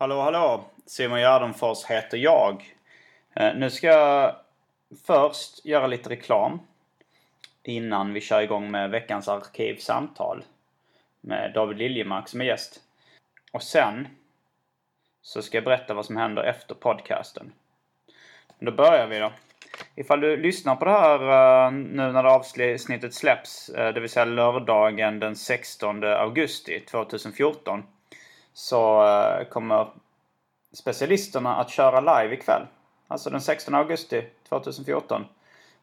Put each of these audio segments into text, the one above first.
Hallå, hallå! Simon Gärdenfors heter jag. Eh, nu ska jag först göra lite reklam innan vi kör igång med veckans arkivsamtal med David Liljemark som är gäst. Och sen så ska jag berätta vad som händer efter podcasten. Då börjar vi då. Ifall du lyssnar på det här eh, nu när det avsnittet släpps, eh, det vill säga lördagen den 16 augusti 2014, så eh, kommer specialisterna att köra live ikväll. Alltså den 16 augusti 2014.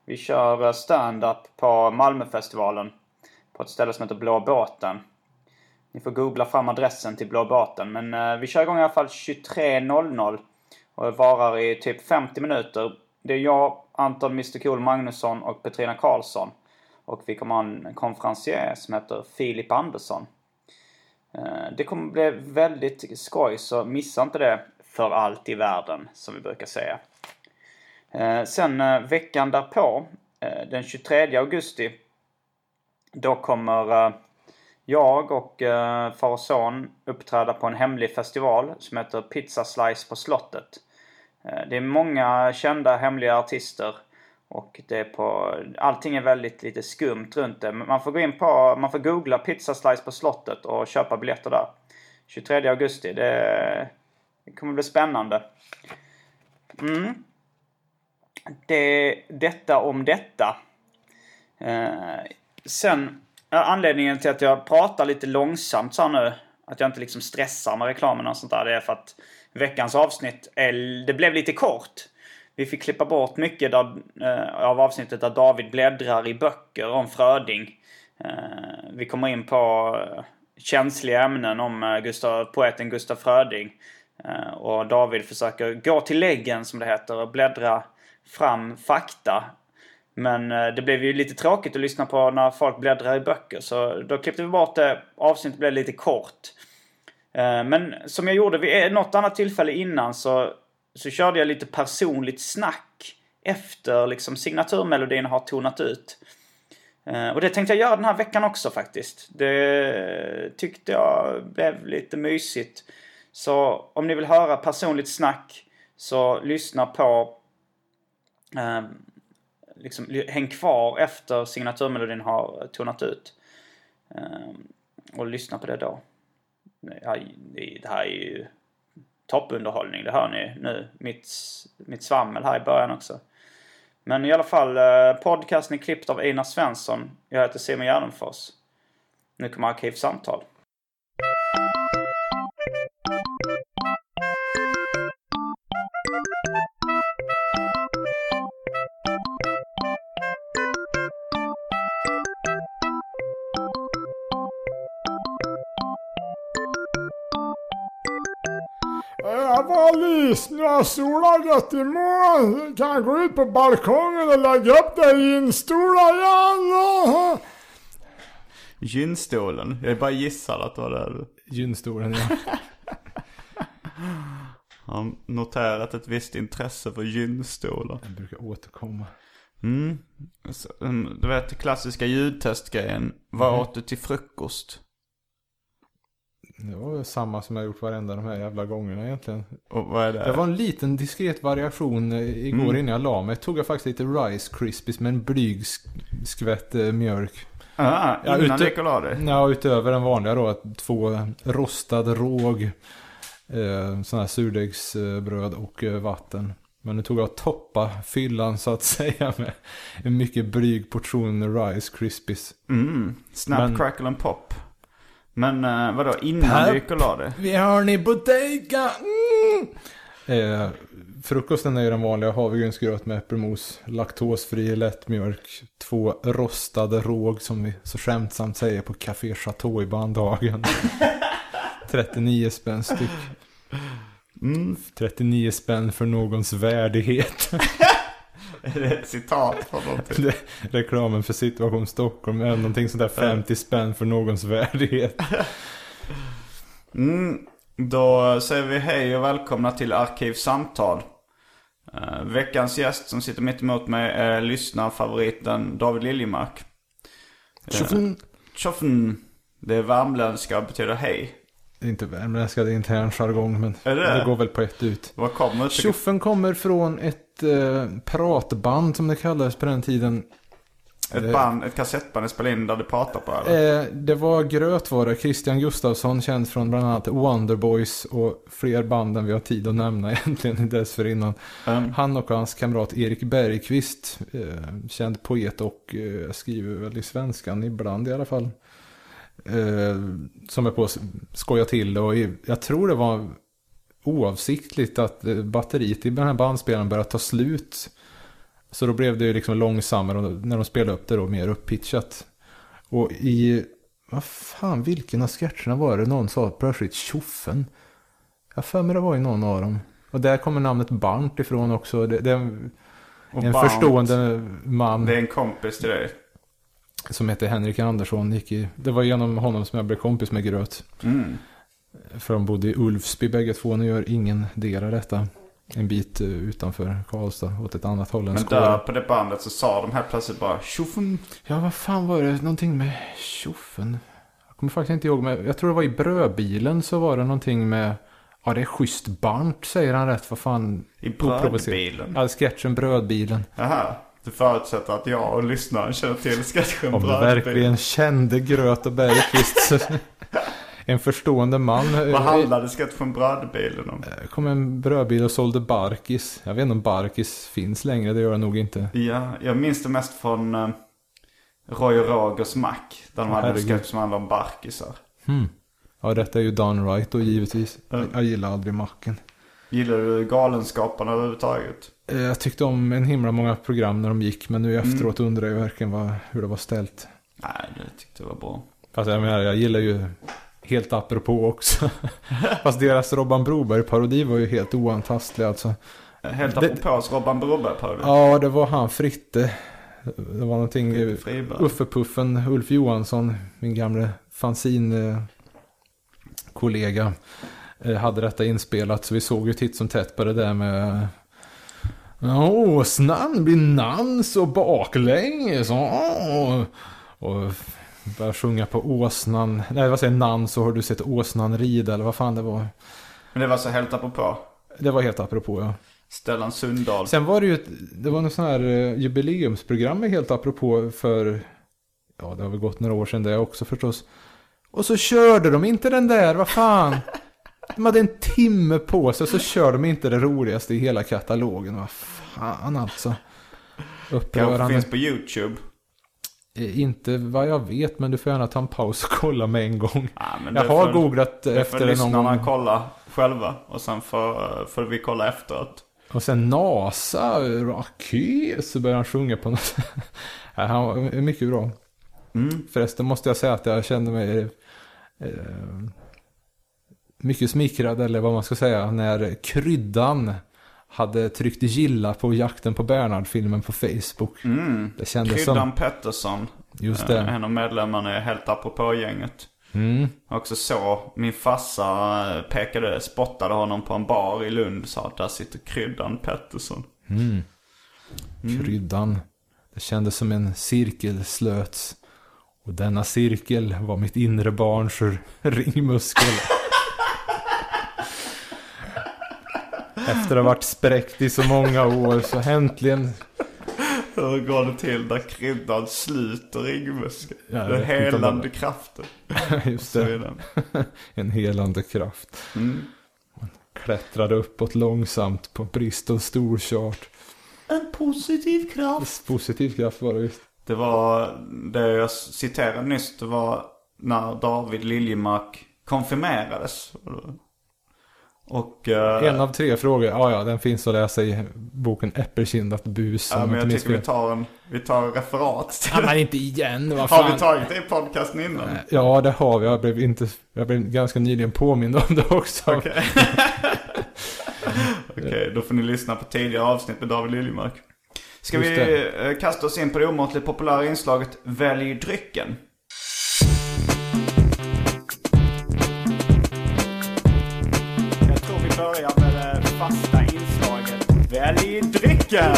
Vi kör eh, stand-up på Malmöfestivalen på ett ställe som heter Blå båten. Ni får googla fram adressen till Blå båten. Men eh, vi kör igång i alla fall 23.00 och varar i typ 50 minuter. Det är jag, Anton Mr Cool Magnusson och Petrina Karlsson. Och vi kommer ha en konferencier som heter Filip Andersson. Eh, det kommer bli väldigt skoj, så missa inte det för allt i världen, som vi brukar säga. Eh, sen eh, veckan därpå, den 23 augusti, då kommer jag och far och son uppträda på en hemlig festival som heter Pizza Slice på slottet. Det är många kända hemliga artister och det är på... Allting är väldigt lite skumt runt det. Men Man får gå in på... Man får googla Pizza Slice på slottet och köpa biljetter där. 23 augusti. Det, det kommer bli spännande. Mm. Det, detta om detta. Eh, sen, anledningen till att jag pratar lite långsamt så här nu, att jag inte liksom stressar med reklamen och sånt där, det är för att veckans avsnitt, är, det blev lite kort. Vi fick klippa bort mycket där, eh, av avsnittet där David bläddrar i böcker om Fröding. Eh, vi kommer in på eh, känsliga ämnen om eh, Gustav, poeten Gustaf Fröding. Eh, och David försöker gå till läggen som det heter och bläddra fram fakta. Men eh, det blev ju lite tråkigt att lyssna på när folk bläddrar i böcker så då klippte vi bort det. Avsnittet blev lite kort. Eh, men som jag gjorde vid eh, något annat tillfälle innan så, så körde jag lite personligt snack efter liksom signaturmelodin har tonat ut. Eh, och det tänkte jag göra den här veckan också faktiskt. Det tyckte jag blev lite mysigt. Så om ni vill höra personligt snack så lyssna på eh, liksom, häng kvar efter signaturmelodin har tonat ut. Eh, och lyssna på det då. Ja, det här är ju toppunderhållning, det hör ni nu. Mitt, mitt svammel här i början också. Men i alla fall, eh, podcasten är klippt av Einar Svensson. Jag heter Simon Gärdenfors. Nu kommer Arkivsamtal. Lyssnar, solen gött i moln. Kan gå ut på balkongen och lägga upp där ginstolar igen. Gynstolen. Jag bara gissar att det var det. Gynstolen ja. har noterat ett visst intresse för gynstolar. Den brukar återkomma. Mm. Mm, Du vet klassiska ljudtestgrejen. Vad åt du till frukost? Det var samma som jag gjort varenda de här jävla gångerna egentligen. Och vad är det? Det var en liten diskret variation eh, igår Mm. innan jag la mig. Tog jag faktiskt lite Rice Krispies med en blyg sk- skvätt eh, mjölk. Ah, Ja, innan du gick och la dig? Ja, utöver den vanliga då. Två rostad råg. Eh, sån här surdegsbröd och eh, vatten. Men nu tog jag toppa fyllan så att säga med en mycket blyg portion Rice Krispies. Mm. Snap, Men- crackle and pop. Men uh, vadå, innan Pep. du gick och la dig? Vi har ni bodega! Mm. Eh, frukosten är ju den vanliga havregrynsgröt med äppelmos, laktosfri lättmjölk, två rostade råg som vi så skämtsamt säger på Café Chateau i Bandhagen. 39 spänn styck. Mm. 39 spänn för någons värdighet. Är det ett citat från någonting? Det- Reklamen för Situation Stockholm är någonting sånt där 50 spänn för någons värdighet. Mm. Då säger vi hej och välkomna till Arkivsamtal. Eh, veckans gäst som sitter mitt emot mig är lyssnarfavoriten David Liljemark. Tjoffen! Tjoffen! Det är värmländska och betyder hej. Det är inte värmländska, det är intern jargong. Men Är det? det går väl på ett ut. Vad kommer? Tjoffen kommer från ett eh, pratband som det kallades på den tiden. Ett band, ett kassettband ni spelade in där du pratar på eller? Eh, det var gröt var det. Christian Gustafsson känd från bland annat Wonderboys och fler band än vi har tid att nämna egentligen dessförinnan. Mm. Han och hans kamrat Erik Bergqvist, eh, känd poet och eh, skriver väl i svenskan ibland i alla fall. Eh, som är på att skoja till och jag tror det var oavsiktligt att eh, batteriet i den här bandspelaren började ta slut. Så då blev det ju liksom långsammare när de spelade upp det då mer uppitchat. Och i, vad fan, vilken av sketcherna var det någon sa plötsligt tjoffen? Jag för mig det var i någon av dem. Och där kommer namnet Barnt ifrån också. Det, det är en, en Barnt, förstående man Det är en kompis till dig. som heter Henrik Andersson. Gick i, det var genom honom som jag blev kompis med Gröt. Mm. För de bodde i Ulfsby bägge två. Nu gör ingen del av detta. En bit eh, utanför Karlstad, åt ett annat håll än Men där på det bandet så sa de här plötsligt bara tjoffen. Ja, vad fan var det? Någonting med tjoffen. Jag kommer faktiskt inte ihåg, men jag tror det var i brödbilen så var det någonting med... Ja, det är schysst Barnt, säger han rätt. Vad fan. I brödbilen. Ja, sketchen Brödbilen. Jaha. Du förutsätter att jag och lyssnaren känner till sketchen Om du verkligen kände Gröt och Bergqvist. en förstående man. Vad handlade sketchen brödbilen om? Det kom en brödbil och sålde Barkis. Jag vet inte om Barkis finns längre, det gör det nog inte. Ja, jag minns det mest från uh, Roy och Rogers mack. Där de hade en sketch som handlade om barkisar. Hmm. Ja, detta är ju done right då givetvis. Mm. Jag gillar aldrig macken. Gillar du Galenskaparna överhuvudtaget? Eh, Jag tyckte om en himla många program när de gick, men nu efteråt undrar jag verkligen vad, hur det var ställt. Nej, det tyckte jag var bra. Fast jag menar, jag gillar ju helt apropå också. Fast deras Robban Broberg-parodi var ju helt oantastlig alltså. Helt Det- apropå så Robban Broberg på det. Ja, det var han Fritte. Det var någonting... eh. Uffe-puffen Ulf Johansson, min gamle fanzine-kollega, eh, hade detta inspelat. Så vi såg ju titt som tätt på det där med Åsnan blir nans och baklänges. åh." Och började sjunga på åsnan. Nej, vad säger? Nans och har du sett åsnan rida eller vad fan det var. Men det var så helt apropå. Det var helt apropå ja. Stellan Sundahl. Sen var det ju ett, det var något sån här eh, jubileumsprogram helt apropå för, ja det har väl gått några år sedan det också förstås. Och så körde de inte den där, vad fan. De hade en timme på sig så kör de inte det roligaste i hela katalogen. Vad fan alltså. Kanske Upprörande. finns på YouTube. Eh, Inte vad jag vet, men du får gärna ta en paus och kolla med en gång. Ja, Jag det har får- googlat Det får efter det någon gång. kolla själva. Och sen får, får vi kolla efteråt. Och sen NASA, raket, så börjar han sjunga på något. Nej, han var mycket bra. Mm. Förresten måste jag säga att jag kände mig eh, mycket smickrad, eller vad man ska säga, när Kryddan hade tryckt gilla på jakten på Bernhard-filmen på Facebook. Mm. Det kändes Kryddan som... Pettersson. Just eh, det. En av medlemmarna i Helt apropå-gänget. Mm. Också så, min farsa eh, pekade, spottade honom på en bar i Lund. Sa att där sitter Kryddan Pettersson. Mm. Kryddan. Det kändes som en cirkel slöts. Och denna cirkel var mitt inre barns ringmuskel. Efter att ha varit spräckt i så många år så äntligen Hur går det till när kryddan sluter ringmuskeln? Den helande kraften. Just det, en helande kraft. Mm. Klättrade uppåt långsamt på Bristons storchart. En positiv kraft. Positiv kraft var det visst. Det var, det jag citerade nyss, det var när David Liljemark konfirmerades. Och... eh, En av tre frågor, ja ja, den finns att läsa i boken Äppelkindat bus. ja, men jag tycker vi tar en, vi tar referat Ja, men inte igen, vad Har fan. vi tagit det i podcasten innan? Ja, det har vi. Jag blev, inte, jag blev ganska nyligen påmind om det också. Okej. Okej, då får ni lyssna på tidigare avsnitt med David Liljemark. Ska Just vi det. eh, kasta oss in på det omåttligt populära inslaget Välj drycken? Välj drycken!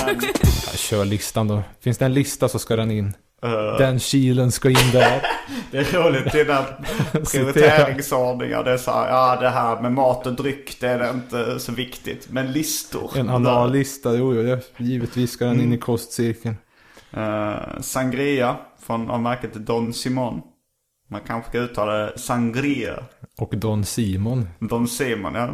kör listan då. Finns det en lista så ska den in. Eh, Den kilen ska in där. Det är roligt dina prioriteringsordningar. Det är så här, ja det här med mat och dryck det är inte så viktigt. Men listor. En annan lista, jo, jo, givetvis ska den in i kostcirkeln. Eh, sangria från av märket Don Simon. Man kanske ska uttala det sangria. Och Don Simon. Don Simon, ja.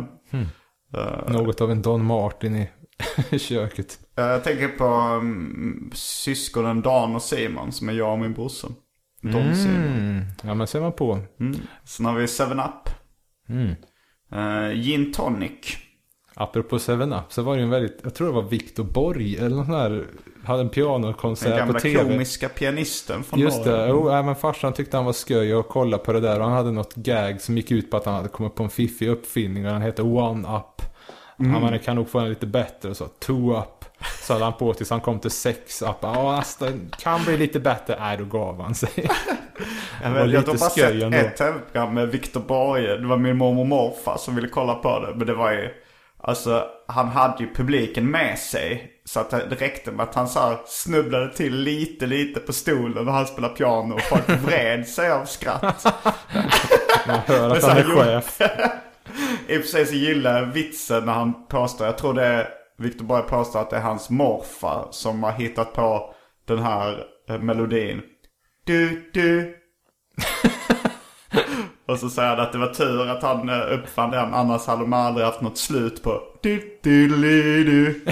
Eh, Något av en Don Martin i köket. Eh, Jag tänker på um, syskonen Dan och Simon som är jag och min brorsa. Don Simon. Mm. Ja men ser man på. Mm. Sen har vi 7-Up. Mm. Uh, gin tonic. Apropå 7-Up så var det ju en väldigt, jag tror det var Viktor Borg eller någon sån här, hade en Den pianokonsert på gamla tv. komiska pianisten från Just Norge. det, jo, nej, men farsan tyckte han var sköj och kolla på det där och han hade något gag som gick ut på att han hade kommit på en fiffig uppfinning och den hette One Up. Mm. Han bara, kan nog få en lite bättre och så Two Up. Så hade han på tills han kom till Sex Up. Ja, alltså, kan bli lite bättre. Nej, då gav han sig. Vet, jag har bara sett ändå. ett tv-program med Viktor Borge. Det var min mormor och morfar som ville kolla på det. Men det var ju... Alltså han hade ju publiken med sig. Så att det räckte med att han så här snubblade till lite lite på stolen när han spelade piano. Och folk vred sig av skratt. Man hör Men att han är han chef. I och för sig så gillar jag vitsen när han påstår, jag tror det är Viktor Borg påstår att det är hans morfar som har hittat på den här eh, melodin. Du, du. Och så säger han att det var tur att han eh, uppfann den, annars hade de aldrig haft något slut på du, du, du, du.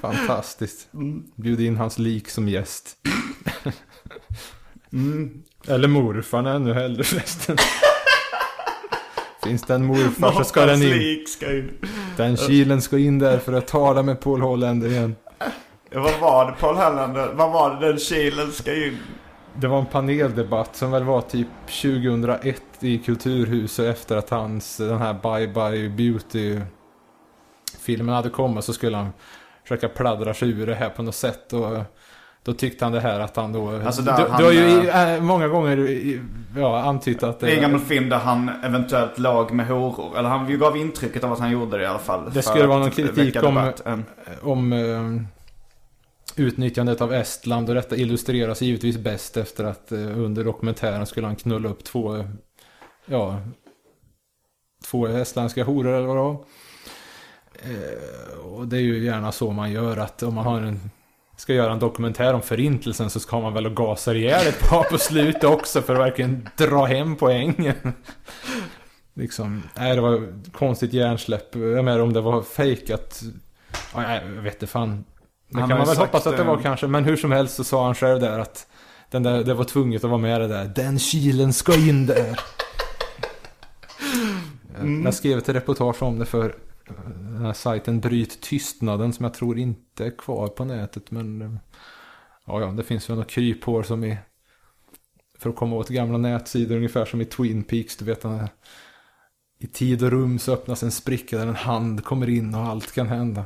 Fantastiskt. Bjud in hans lik som gäst. Mm. Eller morfarn ännu hellre förresten. Finns det en morfar så ska den in. ska in. Den kilen ska in där för att tala med Paul Hollander igen. Vad var det Paul Hellander, vad var det den kilen ska in? Det var en paneldebatt som väl var typ 2001 i Kulturhuset efter att hans, den här Bye Bye Beauty filmen hade kommit så skulle han försöka pladdra sig ur det här på något sätt och då tyckte han det här att han då... Alltså där du, han, du har ju eh, äh, många gånger ja, antytt att Det är en gammal film där han eventuellt låg med horor. Eller han gav intrycket av att han gjorde det i alla fall. Det skulle vara någon kritik om-. Mm. om eh, utnyttjandet av Estland och detta illustreras givetvis bäst efter att eh, under dokumentären skulle han knulla upp två, eh, ja, två estländska horor eller vad det var. Eh, och det är ju gärna så man gör att om man har en ska göra en dokumentär om förintelsen så ska man väl och gasa ihjäl ett par på slutet också för att verkligen dra hem poängen. liksom, nej det var konstigt hjärnsläpp. Jag menar om det var fejkat. Ja, jag vet inte fan. Det kan man väl hoppas att det var eh, kanske. Men hur som helst så sa han själv där att den där, det var tvunget att vara med det där. Den kilen ska in där. Mm. Jag skrev ett reportage om det för den här sajten Bryt Tystnaden som jag tror inte är kvar på nätet. Men eh, ja, ja, det finns väl något kryphår som i för att komma åt gamla nätsidor ungefär som i Twin Peaks. Du vet den här i tid och rum så öppnas en spricka där en hand kommer in och allt kan hända.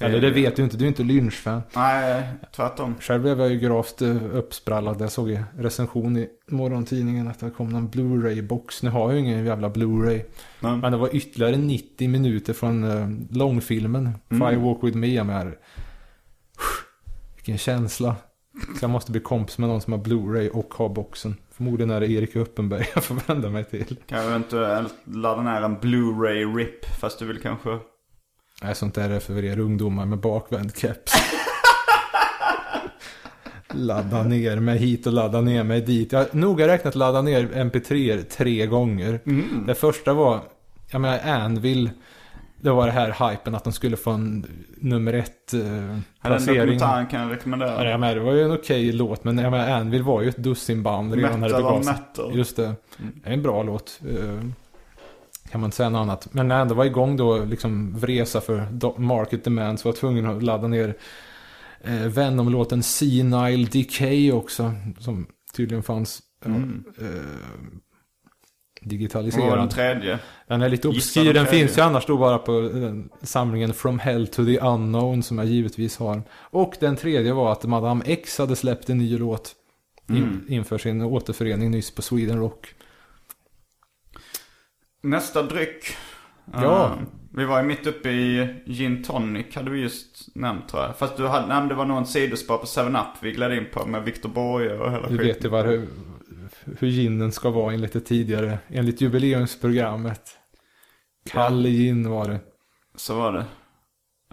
Eller det vet du inte, du är inte lynchfan. Nej, tvärtom. Själv blev jag ju gravt eh, uppsprallad. Jag såg i recension i morgontidningen att det kom någon Blu-ray-box. Nu har jag ju ingen jävla Blu-ray. Men, Men det var ytterligare 90 minuter från uh, långfilmen. Mm. Fire Walk With Me. Jag menar, vilken känsla. Så jag måste bli kompis med någon som har Blu-ray och har boxen. Förmodligen är det Erik Uppenberg jag får vända mig till. kan jag eventuellt ladda ner en Blu-ray RIP. Fast du vill kanske... Nej, sånt där är för er ungdomar med bakvänd keps. ladda ner mig hit och ladda ner mig dit. Jag har noga räknat ladda ner MP3 tre gånger. Mm. Det första var, jag menar Anvil. Det var det här hypen att de skulle få en nummer ett eh, Ja, Den placering. dokumentären kan jag Ja, rekommendera. jag menar, det var ju en okej låt men jag menar, Anvil var ju ett dussinband redan när det begav sig. Just det. Det är en bra låt. Eh, Kan man inte säga något annat. Men när jag ändå var igång då, liksom vresa för market demand, så var jag tvungen att ladda ner eh, Venom-låten Senile Decay också. Som tydligen fanns eh, Mm. eh, Vad var den digitaliserad. tredje? Den är lite obskyr. den finns ju annars då bara på den samlingen From Hell to the Unknown som jag givetvis har. Och den tredje var att Madame X hade släppt en ny låt. In, Mm. Inför sin återförening nyss på Sweden Rock. Nästa dryck. Ja. Eh, Vi var ju mitt uppe i gin tonic hade vi just nämnt tror jag. Fast du hade, nej, det var nog en sidospår på 7-Up vi gled in på med Victor Borge och hela Du vet ju vad, hur, hur ginen ska vara enligt det tidigare, enligt jubileumsprogrammet. Kall gin var det. Så var det.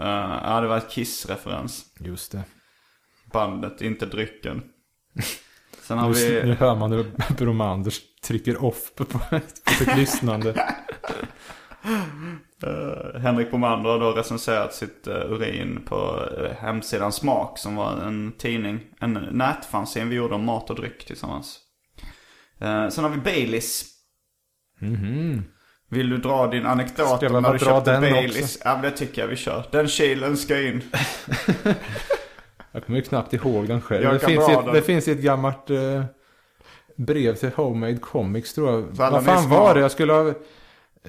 Uh, ja, det var ett Kiss-referens. Just det. Bandet, inte drycken. Sen har Nu, vi... nu hör man hur Bromanders trycker off på, på sitt lyssnande. Uh, Henrik Bomander har då recenserat sitt uh, urin på uh, hemsidan Smak som var en tidning, en nätfanzine vi gjorde om mat och dryck tillsammans. Uh, sen har vi Baileys. Mhm. Vill du dra din anekdot om när du köpte Baileys? också? Ja men det tycker jag vi kör. Den kilen ska in. Jag kommer ju knappt ihåg den själv. Det finns, ett, den. det finns ett gammalt eh, brev till Homemade Comics tror jag. Vad fan var det? Jag skulle ha...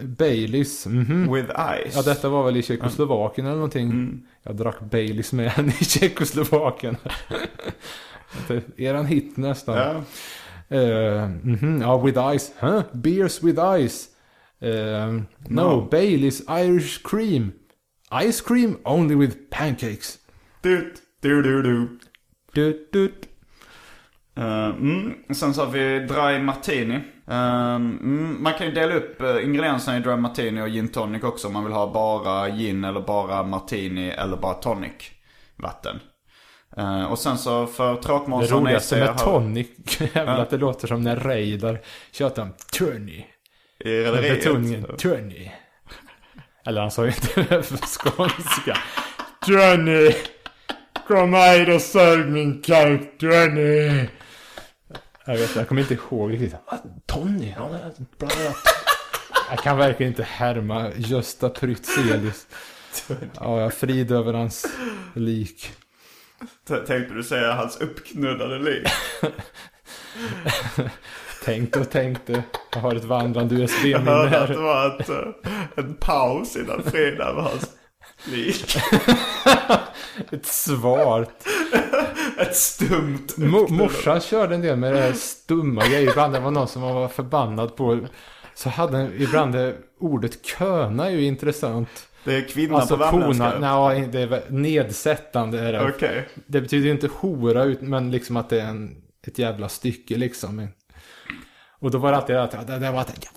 Baileys. Mhm. With ice. Ja, detta var väl i Tjeckoslovakien eller någonting. Mm. Jag drack Baileys med henne i Tjeckoslovakien. En hit nästan. Ja. Eh, mhm, ja, with ice. Huh? Beers with ice. Eh, no, No. Baileys Irish cream. Ice cream only with pancakes. Du, du, du, du. Du, du. Uh, mm. Sen så har vi Dry Martini. Um, mm, man kan ju dela upp uh, ingredienserna i Dry Martini och Gin Tonic också om man vill ha bara gin eller bara Martini eller bara tonic vatten. Uh, och sen så för Det tråkmånsar roligaste med har- tonic är väl att det låter som när Reidar tjötar om Tony. i Med rederiet. Tony. Eller han sa ju inte det på skånska. Tony! Kom hit och sälj min kuk, Tony! Jag vet jag kommer inte ihåg riktigt. Tony? Ja, bla, bla. Jag kan verkligen inte härma Gösta Prytzelius. Ja, jag frid över hans lik. T- Tänkte du säga hans uppknullade liv? Tänkte och tänkte. Jag har ett vandrande Jag USB-minne hörde att det här. var ett, uh, en paus innan Frida var hans lik. Ett svart. Ett stumt Mo- morsan körde en del med det här stumma grejer. Ibland det var någon som man var förbannad på. Så hade den- ibland det, ordet köna är ju intressant. Det är kvinna Alltså på värmländska. nej det är nedsättande är det. Okej. Det betyder ju inte hora men liksom att det är en, ett jävla stycke liksom. Och då var det alltid att ja, det, det var att jävla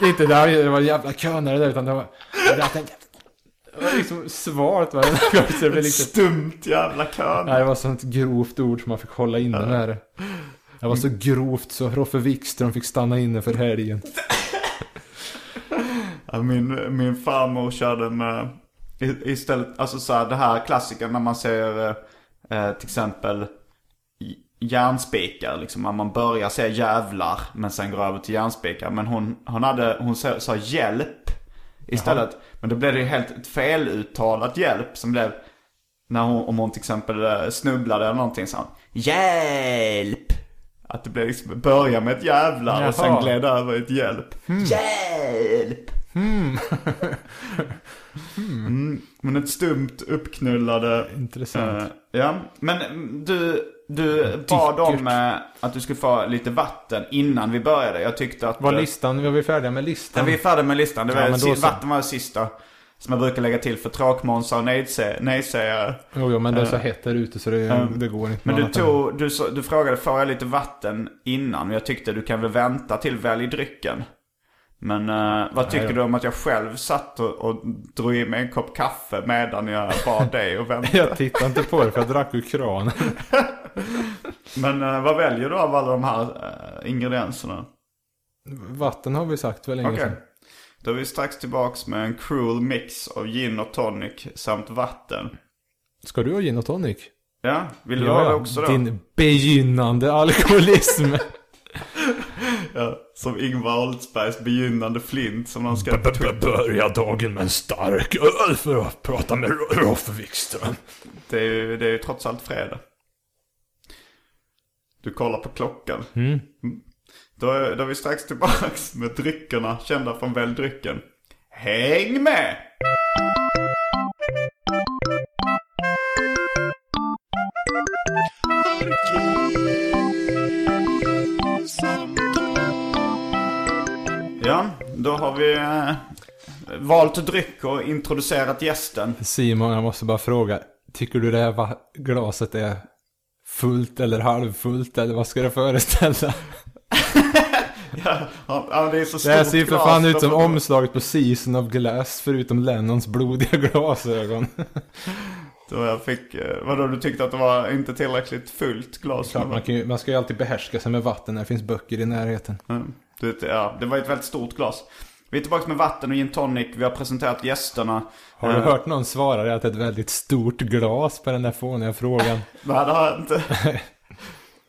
Inte där det var jävla könare där, utan det var, det var, att en jävla- det var liksom svart varje gång. Så det liksom, stumt jävla kön. nej, det var sånt grovt ord som man fick hålla inne med det. Var så grovt så Roffe Wikström fick stanna inne för helgen. Ja, min, min farmor körde med istället, alltså så här, det här klassiken när man ser eh, till exempel järnspikar liksom. När man börjar säga jävlar men sen går över till järnspikar. Men hon, hon hade, hon sa, sa hjälp istället. Men då blev det ju helt ett feluttalat hjälp som blev när hon, om hon till exempel eh, snubblade eller någonting hon, Hjälp! Att det blev liksom, börja med ett jävlar och sen Jaha. gled över ett hjälp. Hjälp! Mm, men ett stumt uppknullade... Intressant. eh, ja, men mm, du, du bad om eh, att du skulle få lite vatten innan vi började. Jag tyckte att... Var eh, listan, var vi färdiga med Ja, listan? vi är färdiga med listan. Det var Ja, si- vatten var det sista. Som jag brukar lägga till för tråkmånsar och nejsägare. Jo, jo, men det är så Eh, hett där ute så det, um, det går inte Men du tog, du, du frågade får jag lite vatten innan? Jag tyckte du kan väl vänta till välj drycken. Men eh, vad tycker ja. du om att jag själv satt och, och drog i mig en kopp kaffe medan jag bad dig och väntade? Jag tittade inte på det för jag drack ur kranen. Men eh, vad väljer du av alla de här eh, ingredienserna? Vatten har vi sagt väl länge Okej. sedan. Då är vi strax tillbaks med en cruel mix av gin och tonic samt vatten. Ska du ha gin och tonic? Ja, vill du ha det också då? Din begynnande alkoholism. Ja, som Ingvar Oldsbergs begynnande flint som de skrev på Twitter. Börja dagen med en stark öl för att prata med Roffe Wikström. Det är, ju, det är ju trots allt fredag. Du kollar på klockan. Mm. Då, är, då är vi strax tillbaks med dryckerna kända från Välj drycken. Häng med! Ja, då har vi eh, valt dryck och introducerat gästen. Simon, jag måste bara fråga. Tycker du det här glaset är fullt eller halvfullt eller vad ska det föreställa? Ja, det är så stort Det här ser ju för fan ut som omslaget på Season of Glass förutom Lennons blodiga glasögon. Då jag fick, eh, vadå du tyckte att det var inte tillräckligt fullt glas? Klart, man, kan ju, man ska ju alltid behärska sig med vatten när det finns böcker i närheten. Mm. Det, ja, det var ett väldigt stort glas. Vi är tillbaka med vatten och gin tonic. Vi har presenterat gästerna. Har du Eh, hört någon svara att det är ett väldigt stort glas på den där fåniga frågan? Nej, det har jag inte.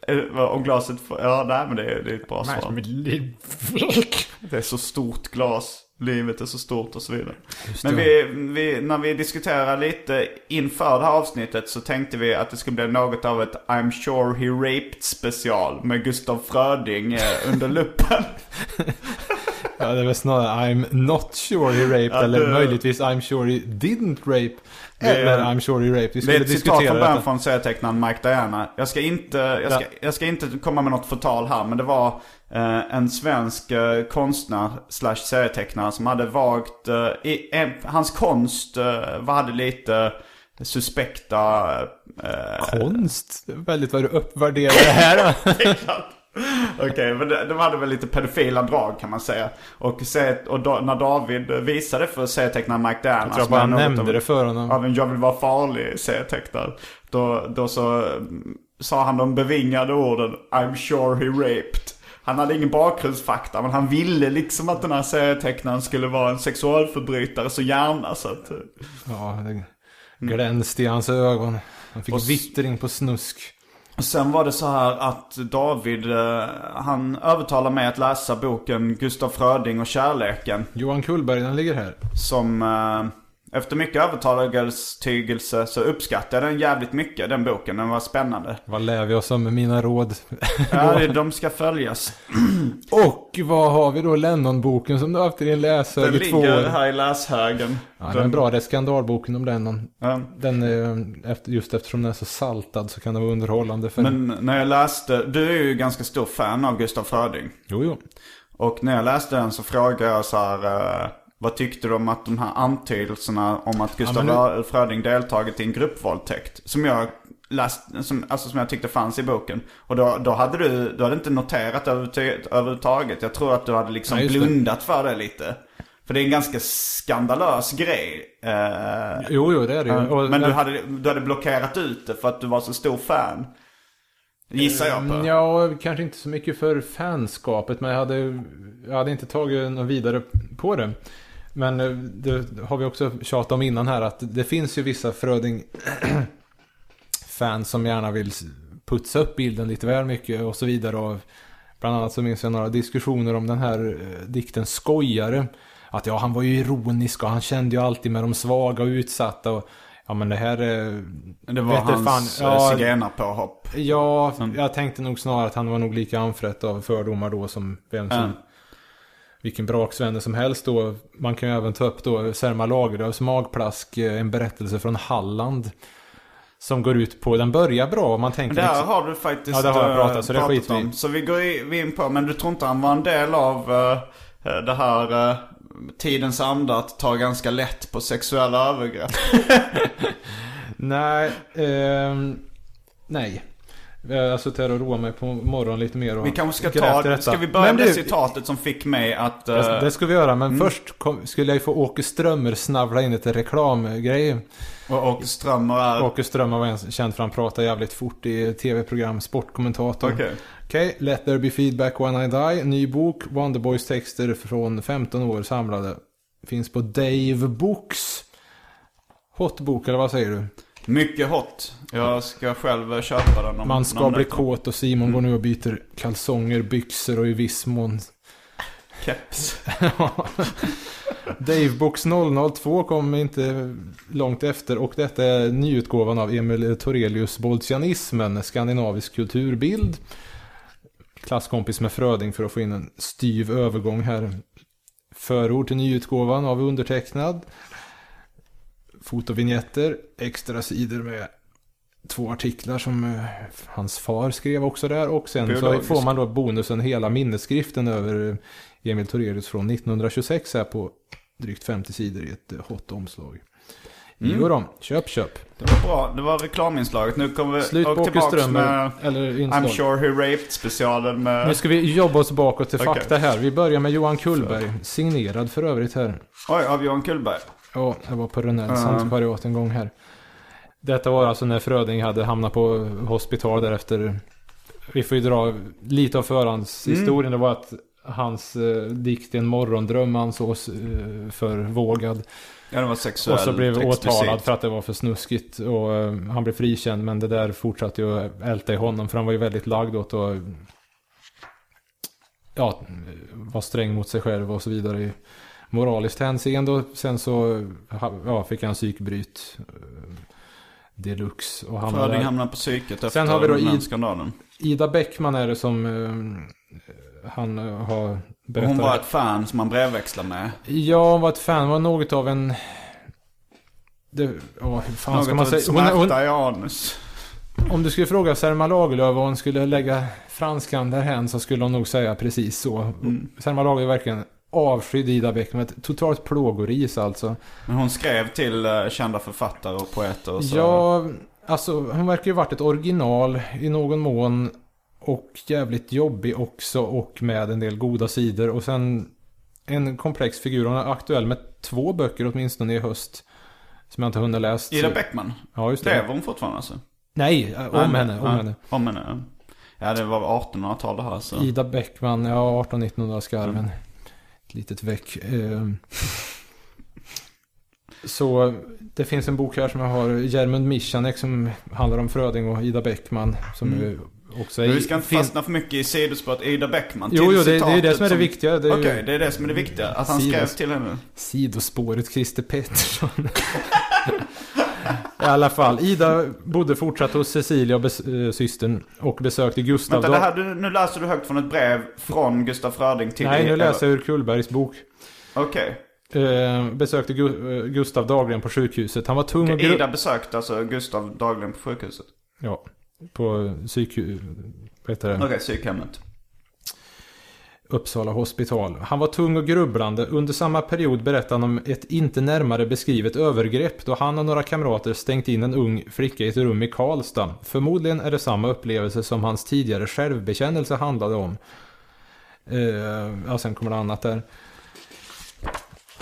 Eh, Om glaset ja nej men det är, det är ett bra svar. Det är så stort glas. Livet är så stort och så vidare. Men vi, vi, när vi diskuterade lite inför det här avsnittet så tänkte vi att det skulle bli något av ett I'm sure he raped special med Gustav Fröding eh, under luppen. Ja, det är väl snarare I'm not sure he raped Ja, eller det- möjligtvis I'm sure he didn't rape. Det Eller I'm sure he raped. Det Vi skulle är ett citat från början detta. från serietecknaren Mike Diana. Jag ska inte, jag ska, Ja. jag ska inte komma med något förtal här. Men det var eh, en svensk eh, konstnär slash serietecknare som hade vagt, eh, i, hans konst eh, var- hade lite suspekta... Eh, Konst? Det Väldigt vad du uppvärderar det här Okej, men de, de hade väl lite pedofila drag kan man säga. Och, se, och då, när David visade för serietecknaren Mike Diana. Jag tror jag bara nämnde av- det för honom. av en Jag vill vara farlig serietecknare. Då, då så mm, sa han de bevingade orden I'm sure he raped. Han hade ingen bakgrundsfakta men han ville liksom att den här serietecknaren skulle vara en sexualförbrytare så gärna så att... eh, Ja, det glänste i hans ögon. Han fick Och vittring på snusk. Sen var det så här att David, eh, han övertalade mig att läsa boken Gustav Fröding och kärleken. Johan Kullberg, den ligger här. Som eh, efter mycket övertygelse så uppskattade jag den jävligt mycket, den boken. Den var spännande. Vad lär vi oss om mina råd? Ja, de ska följas. Och vad har vi då? Lennon-boken som du har haft i din läshög Den i två ligger år. här i läshögen. Ja, den är bra. Det är skandalboken om Lennon. Ja. Den, eh, just eftersom den är så saltad så kan det vara underhållande för Men när jag läste, du är ju ganska stor fan av Gustav Fröding. Jo, jo. Och när jag läste den så frågade jag så här, eh, vad tyckte du om att de här antydelserna om att Gustav men Fröding deltagit i en gruppvåldtäkt? Som jag läst, som, alltså som jag tyckte fanns i boken. Och då, då hade du, du hade inte noterat överhuvud- överhuvudtaget. Jag tror att du hade liksom det. blundat för det lite. För det är en ganska skandalös grej. Eh, Jo, jo, det är det ju. Ja, Och- men du hade, du hade blockerat ut det för att du var så stor fan. Gissar jag på. Mm, Ja, kanske inte så mycket för fanskapet, men jag hade, jag hade inte tagit något vidare på det. Men eh, det har vi också tjatat om innan här, att det finns ju vissa Fröding fans som gärna vill putsa upp bilden lite väl mycket och så vidare. Och bland annat så minns jag några diskussioner om den här eh, dikten Skojare. Att ja, han var ju ironisk och han kände ju alltid med de svaga och utsatta. Och, ja, men det här... eh, Det var hans fan, ja, zigenarpåhopp. Ja, jag tänkte nog snarare att han var nog lika anfrätt av fördomar då som vem som... Ja. Vilken braksvänner som helst då. Man kan ju även ta upp då Selma Lagerlöfs magplask, eh, en berättelse från Halland. Som går ut på, den börjar bra, man tänker Det här liksom- har du faktiskt Ja, det har jag eh, pratat, så det skiter vi i. om. Så vi går in på, men du tror inte han var en del av eh, det här eh, tidens anda att ta ganska lätt på sexuella övergrepp? Nej, ehm, nej. Jag har suttit här och roat mig på morgonen lite mer och Vi kanske ska ta, detta. ska vi börja Men med du, det citatet som fick mig att... eh, Det, det ska vi göra, men Mm. först kom, skulle jag ju få Åke Strömmer snavla in lite reklamgrej. och, och Strömmer är... Åke Strömmer var en känd för att han pratar jävligt fort i tv-program, sportkommentator. Okej. Okej, Let there be feedback when I die. Ny bok, Wonderboys texter från 15 år samlade. Finns på Dave Books. Hotbok, eller vad säger du? Mycket hot. Jag ska själv köpa den om Man ska någon bli minuter. kåt och Simon går nu och byter kalsonger, byxor och i viss mån... Keps. Dave Books 002 kom inte långt efter och detta är nyutgåvan av Emil Torelius Boltianismen, skandinavisk kulturbild. Klasskompis med Fröding för att få in en styv övergång här. Förord till nyutgåvan av undertecknad. Fotovinjetter, extra sidor med två artiklar som eh, hans far skrev också där. Och sen så får man då bonusen hela minnesskriften över eh, Emil Torelius från 1926 här på drygt 50 sidor i ett eh, hot omslag. Mm. Jo då, köp köp. Det var bra. Det var reklaminslaget. Nu kommer vi Slut på Strömberg. med Eller inslag. I'm sure he raped specialen med... Nu ska vi jobba oss bakåt till Okej. fakta här. Vi börjar med Johan Kullberg. Signerad för övrigt här. Oj, av Johan Kullberg. Ja, jag var på Ja. antikvariat en gång här. Detta var alltså när Fröding hade hamnat på hospital därefter. Vi får ju dra lite av förhandshistorien. Det var att hans eh, dikt En morgondröm ansågs eh, för vågad. Ja, det var sexuellt Och så blev explicit. åtalad för att det var för snuskigt. Och eh, han blev frikänd. Men det där fortsatte ju att älta i honom. För han var ju väldigt lagd åt att ja, vara sträng mot sig själv och så vidare. I moraliskt hänseende. Och sen så ja, fick han psykbryt. eh, Deluxe. Och hamnade hamnade på psyket efter Sen har vi då den här Id- skandalen. Ida Bäckman är det som eh, han har Och berättat. Hon var ett fan som han brevväxlar med. Ja, hon var ett fan. Hon var något av en... Det, ja, hur fan ska Något man av ett säga? Hon, hon, i anus. om du skulle fråga Selma Lagerlöf vad hon skulle lägga franskan därhän så skulle hon nog säga precis så. Mm. Selma Lagerlöf verkligen avskydde Ida Bäckman. Ett totalt plågoris alltså. Men hon skrev till eh, kända författare och poeter och så. Ja, alltså hon verkar ju varit ett original i någon mån. Och jävligt jobbig också och med en del goda sidor. Och sen en komplex figur. Hon är aktuell med två böcker åtminstone i höst. Som jag inte hunnit läst. Ida Bäckman. Ja, just det. Lever hon fortfarande alltså? Nej, om Nej, henne. Om ja, henne. Om henne. ja. Ja, det var 1800-tal det här så. Ida Bäckman, ja 1800-1900 skarven. Ett litet väck. Eh, Så det finns en bok här som jag har, Jermund Michanek som handlar om Fröding och Ida Bäckman. Som Mm. Också vi ska inte fastna för mycket i sidospåret Ida Bäckman. Jo, jo, det, det är det som är det viktiga. Okej, ju det är det som är det viktiga. Att han Sidos- skrev till henne. sidospåret Christer Pettersson. I alla fall, Ida bodde fortsatt hos Cecilia och bes- eh, systern och besökte Gustav Vänta, det här, du, nu läser du högt från ett brev från Gustaf Fröding till... Nej, nu läser jag ur Kullbergs bok. Okej. Eh, besökte eh, Gustav dagligen på sjukhuset. Han var tung och Ida besökte alltså Gustav dagligen på sjukhuset. Ja, på psyk... Vad heter det? Okej, psykhemmet. Uppsala hospital. Han var tung och grubblande. Under samma period berättade han om ett inte närmare beskrivet övergrepp då han och några kamrater stängt in en ung flicka i ett rum i Karlstad. Förmodligen är det samma upplevelse som hans tidigare självbekännelse handlade om. Eh, ja, sen kommer det annat där.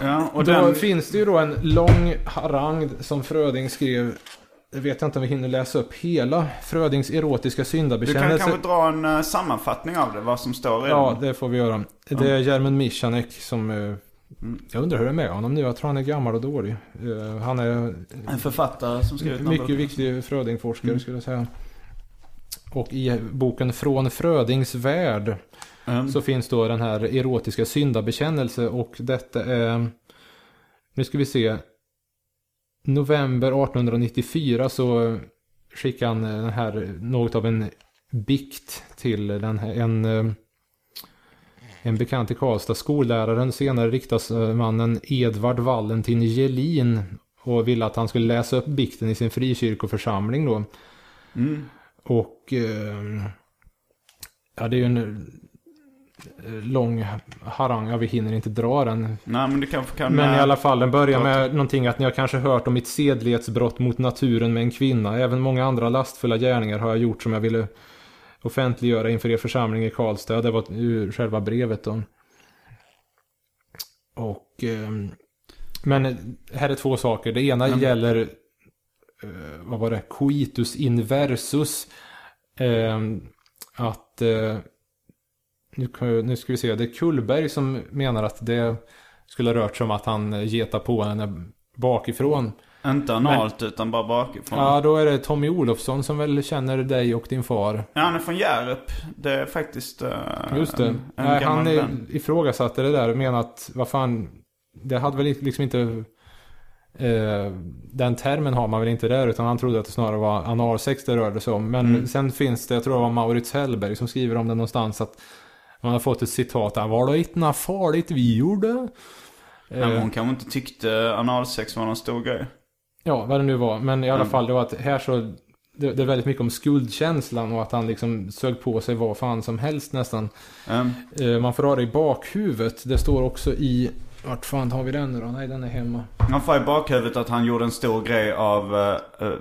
Ja, och då den... finns det ju då en lång harang som Fröding skrev. Jag vet inte om vi hinner läsa upp hela Frödings erotiska Du syndabekännelse. kan kanske dra en eh, sammanfattning av det, vad som står i Ja, den. det får vi göra. Det är Jermund Michanek som... eh, Jag undrar hur det är med honom nu. Jag tror han är gammal och dålig. Eh, Han är En författare som skrivit mycket boken. viktig Frödingforskare Mm. skulle jag säga. Och i boken Från Frödings värld Mm. så finns då den här erotiska syndabekännelse och detta är... Nu ska vi se. November 1894 så skickade han den här, något av en bikt till den här, en, eh, en bekant i Karlstad, skolläraren, senare riksdagsmannen Edvard Valentin Gelin och ville att han skulle läsa upp bikten i sin frikyrkoförsamling då. Mm. Och eh, ja, det är ju en eh, lång harang. Ja, vi hinner inte dra den. Nej, men kanske kan... Men i eh, alla fall, den börjar med någonting att ni har kanske hört om mitt sedlighetsbrott mot naturen med en kvinna. Även många andra lastfulla gärningar har jag gjort som jag ville offentliggöra inför er församling i Karlstad. Det var ur själva brevet då. Och... ehm, men här är två saker. Det ena Mm. gäller... eh, vad var det? Coitus inversus. Ehm, att... nu, nu ska vi se. Det är Kullberg som menar att det skulle ha rört sig om att han getar på henne bakifrån. Inte analt utan bara bakifrån. Ja, då är det Tommy Olofsson som väl känner dig och din far. Ja, han är från Hjärup. Det är faktiskt uh, Just det. en, en Nej, han är, vän. ifrågasatte det där och menade att, vad fan, det hade väl liksom inte... Eh, den termen har man väl inte där utan han trodde att det snarare var analsex det rörde sig om. Men Mm. sen finns det, jag tror det var Maurits Hellberg som skriver om det någonstans att man har fått ett citat där. Var det inte något farligt vi gjorde? Nej, men Eh, hon kanske inte tyckte analsex var någon stor grej. Ja, vad det nu var. Men i alla Mm. fall, det var att här så det, det är väldigt mycket om skuldkänslan och att han liksom sög på sig vad fan som helst nästan. Ehm, Eh, man får ha det i bakhuvudet. Det står också i... Vart fan har vi den nu då? Nej, den är hemma. Han får i bakhuvudet att han gjorde en stor grej av eh,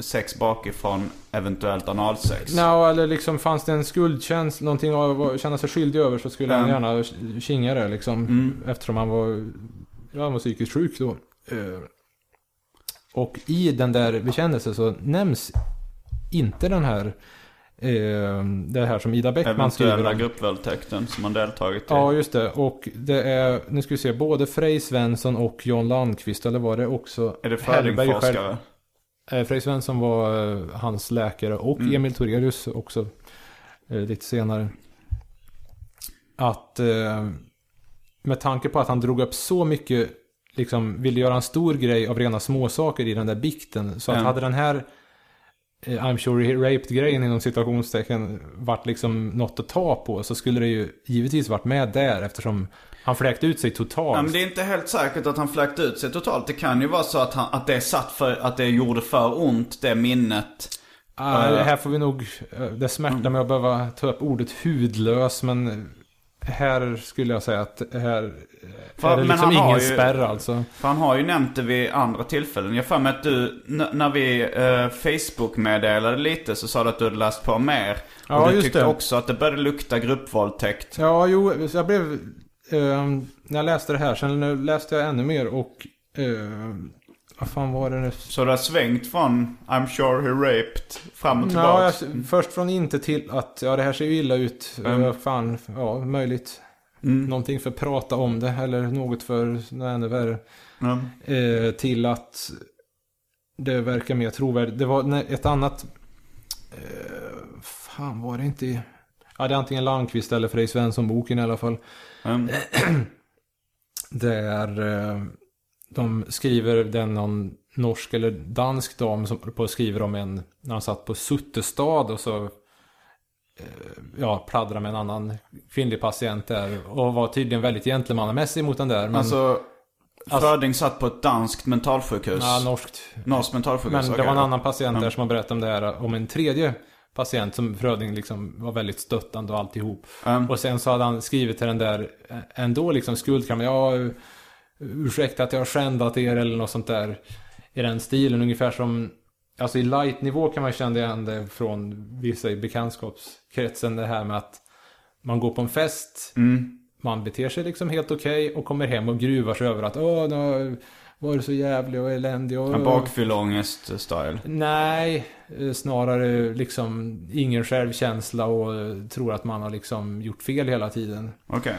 sex bakifrån eventuellt analsex. Nå, eller liksom fanns det en skuldkänsla, någonting av att känna sig skyldig över så skulle han Mm. gärna kinga det liksom. Mm. Eftersom han var, ja, han var psykiskt sjuk då. Eh, Och i den där bekännelsen så nämns inte den här, det här som Ida Bäckman skriver Eventuella om. gruppvåldtäkten som han deltagit i. Ja, just det. Och det är, nu ska vi se, både Frej Svensson och John Landqvist, eller var det också Är det? Frödingforskare? Eh, Frej Svensson var eh, hans läkare och Mm. Emil Torelius också eh, lite senare. Att med tanke på att han drog upp så mycket, liksom ville göra en stor grej av rena småsaker i den där bikten. Så att Ja. hade den här I'm sure he raped-grejen inom citationstecken varit liksom något att ta på så skulle det ju givetvis varit med där eftersom han fläkte ut sig totalt. Ja, men det är inte helt säkert att han fläkte ut sig totalt. Det kan ju vara så att, han, att det satt för, att det gjorde för ont, det minnet. Ah, Eh. här får vi nog, eh, det smärtar mig att behöva ta upp ordet hudlös, men här skulle jag säga att här För- är det men liksom ingen ju- spärr alltså. För han har ju nämnt det vid andra tillfällen. Jag för mig att du, när vi eh, Facebook-meddelade lite så sa du att du hade läst på mer. Ja, och du tyckte det. också att det började lukta gruppvåldtäkt. Ja, jo, jag blev, eh, när jag läste det här, sen nu läste jag ännu mer och, eh, vad fan var det nu? Så du har svängt från I'm sure he raped fram och Ja, tillbaks. jag, först från inte till att, ja det här ser ju illa ut, Mm. Fan, ja möjligt. Mm. Någonting för att prata om det, eller något för, ännu värre. Mm. eh, till att det verkar mer trovärdigt. Det var ett annat... Eh, fan var det inte. Ja, det är antingen Landqvist eller Frej Svensson-boken i alla fall. Mm. Där eh, de skriver den någon norsk eller dansk dam som på skriver om en... När han satt på Suttestad och så... Eh, ja, pladdra med en annan kvinnlig patient där. Och var tydligen väldigt gentlemannamässig mot den där. Men, Alltså, Alltså- Fröding satt på ett danskt mentalsjukhus. ja, norskt. Norskt mentalsjukhus, Men det var en annan patient där som har berättat om det här. Om en tredje patient som Fröding liksom var väldigt stöttande och alltihop. Mm. Och sen så hade han skrivit till den där eh, ändå liksom skuldkram. Ja, ursäkta att jag har skändat er eller något sånt där. I den stilen. Ungefär som, alltså i light-nivå kan man känna igen det från vissa i bekantskapskretsen. Det här med att man går på en fest. Mm. Man beter sig liksom helt okej och kommer hem och gruvar sig över att åh, nu har varit så jävlig och eländig. Och, En bakfylleångest-style. Nej, eh, snarare liksom ingen självkänsla och eh, tror att man har liksom gjort fel hela tiden. Okej.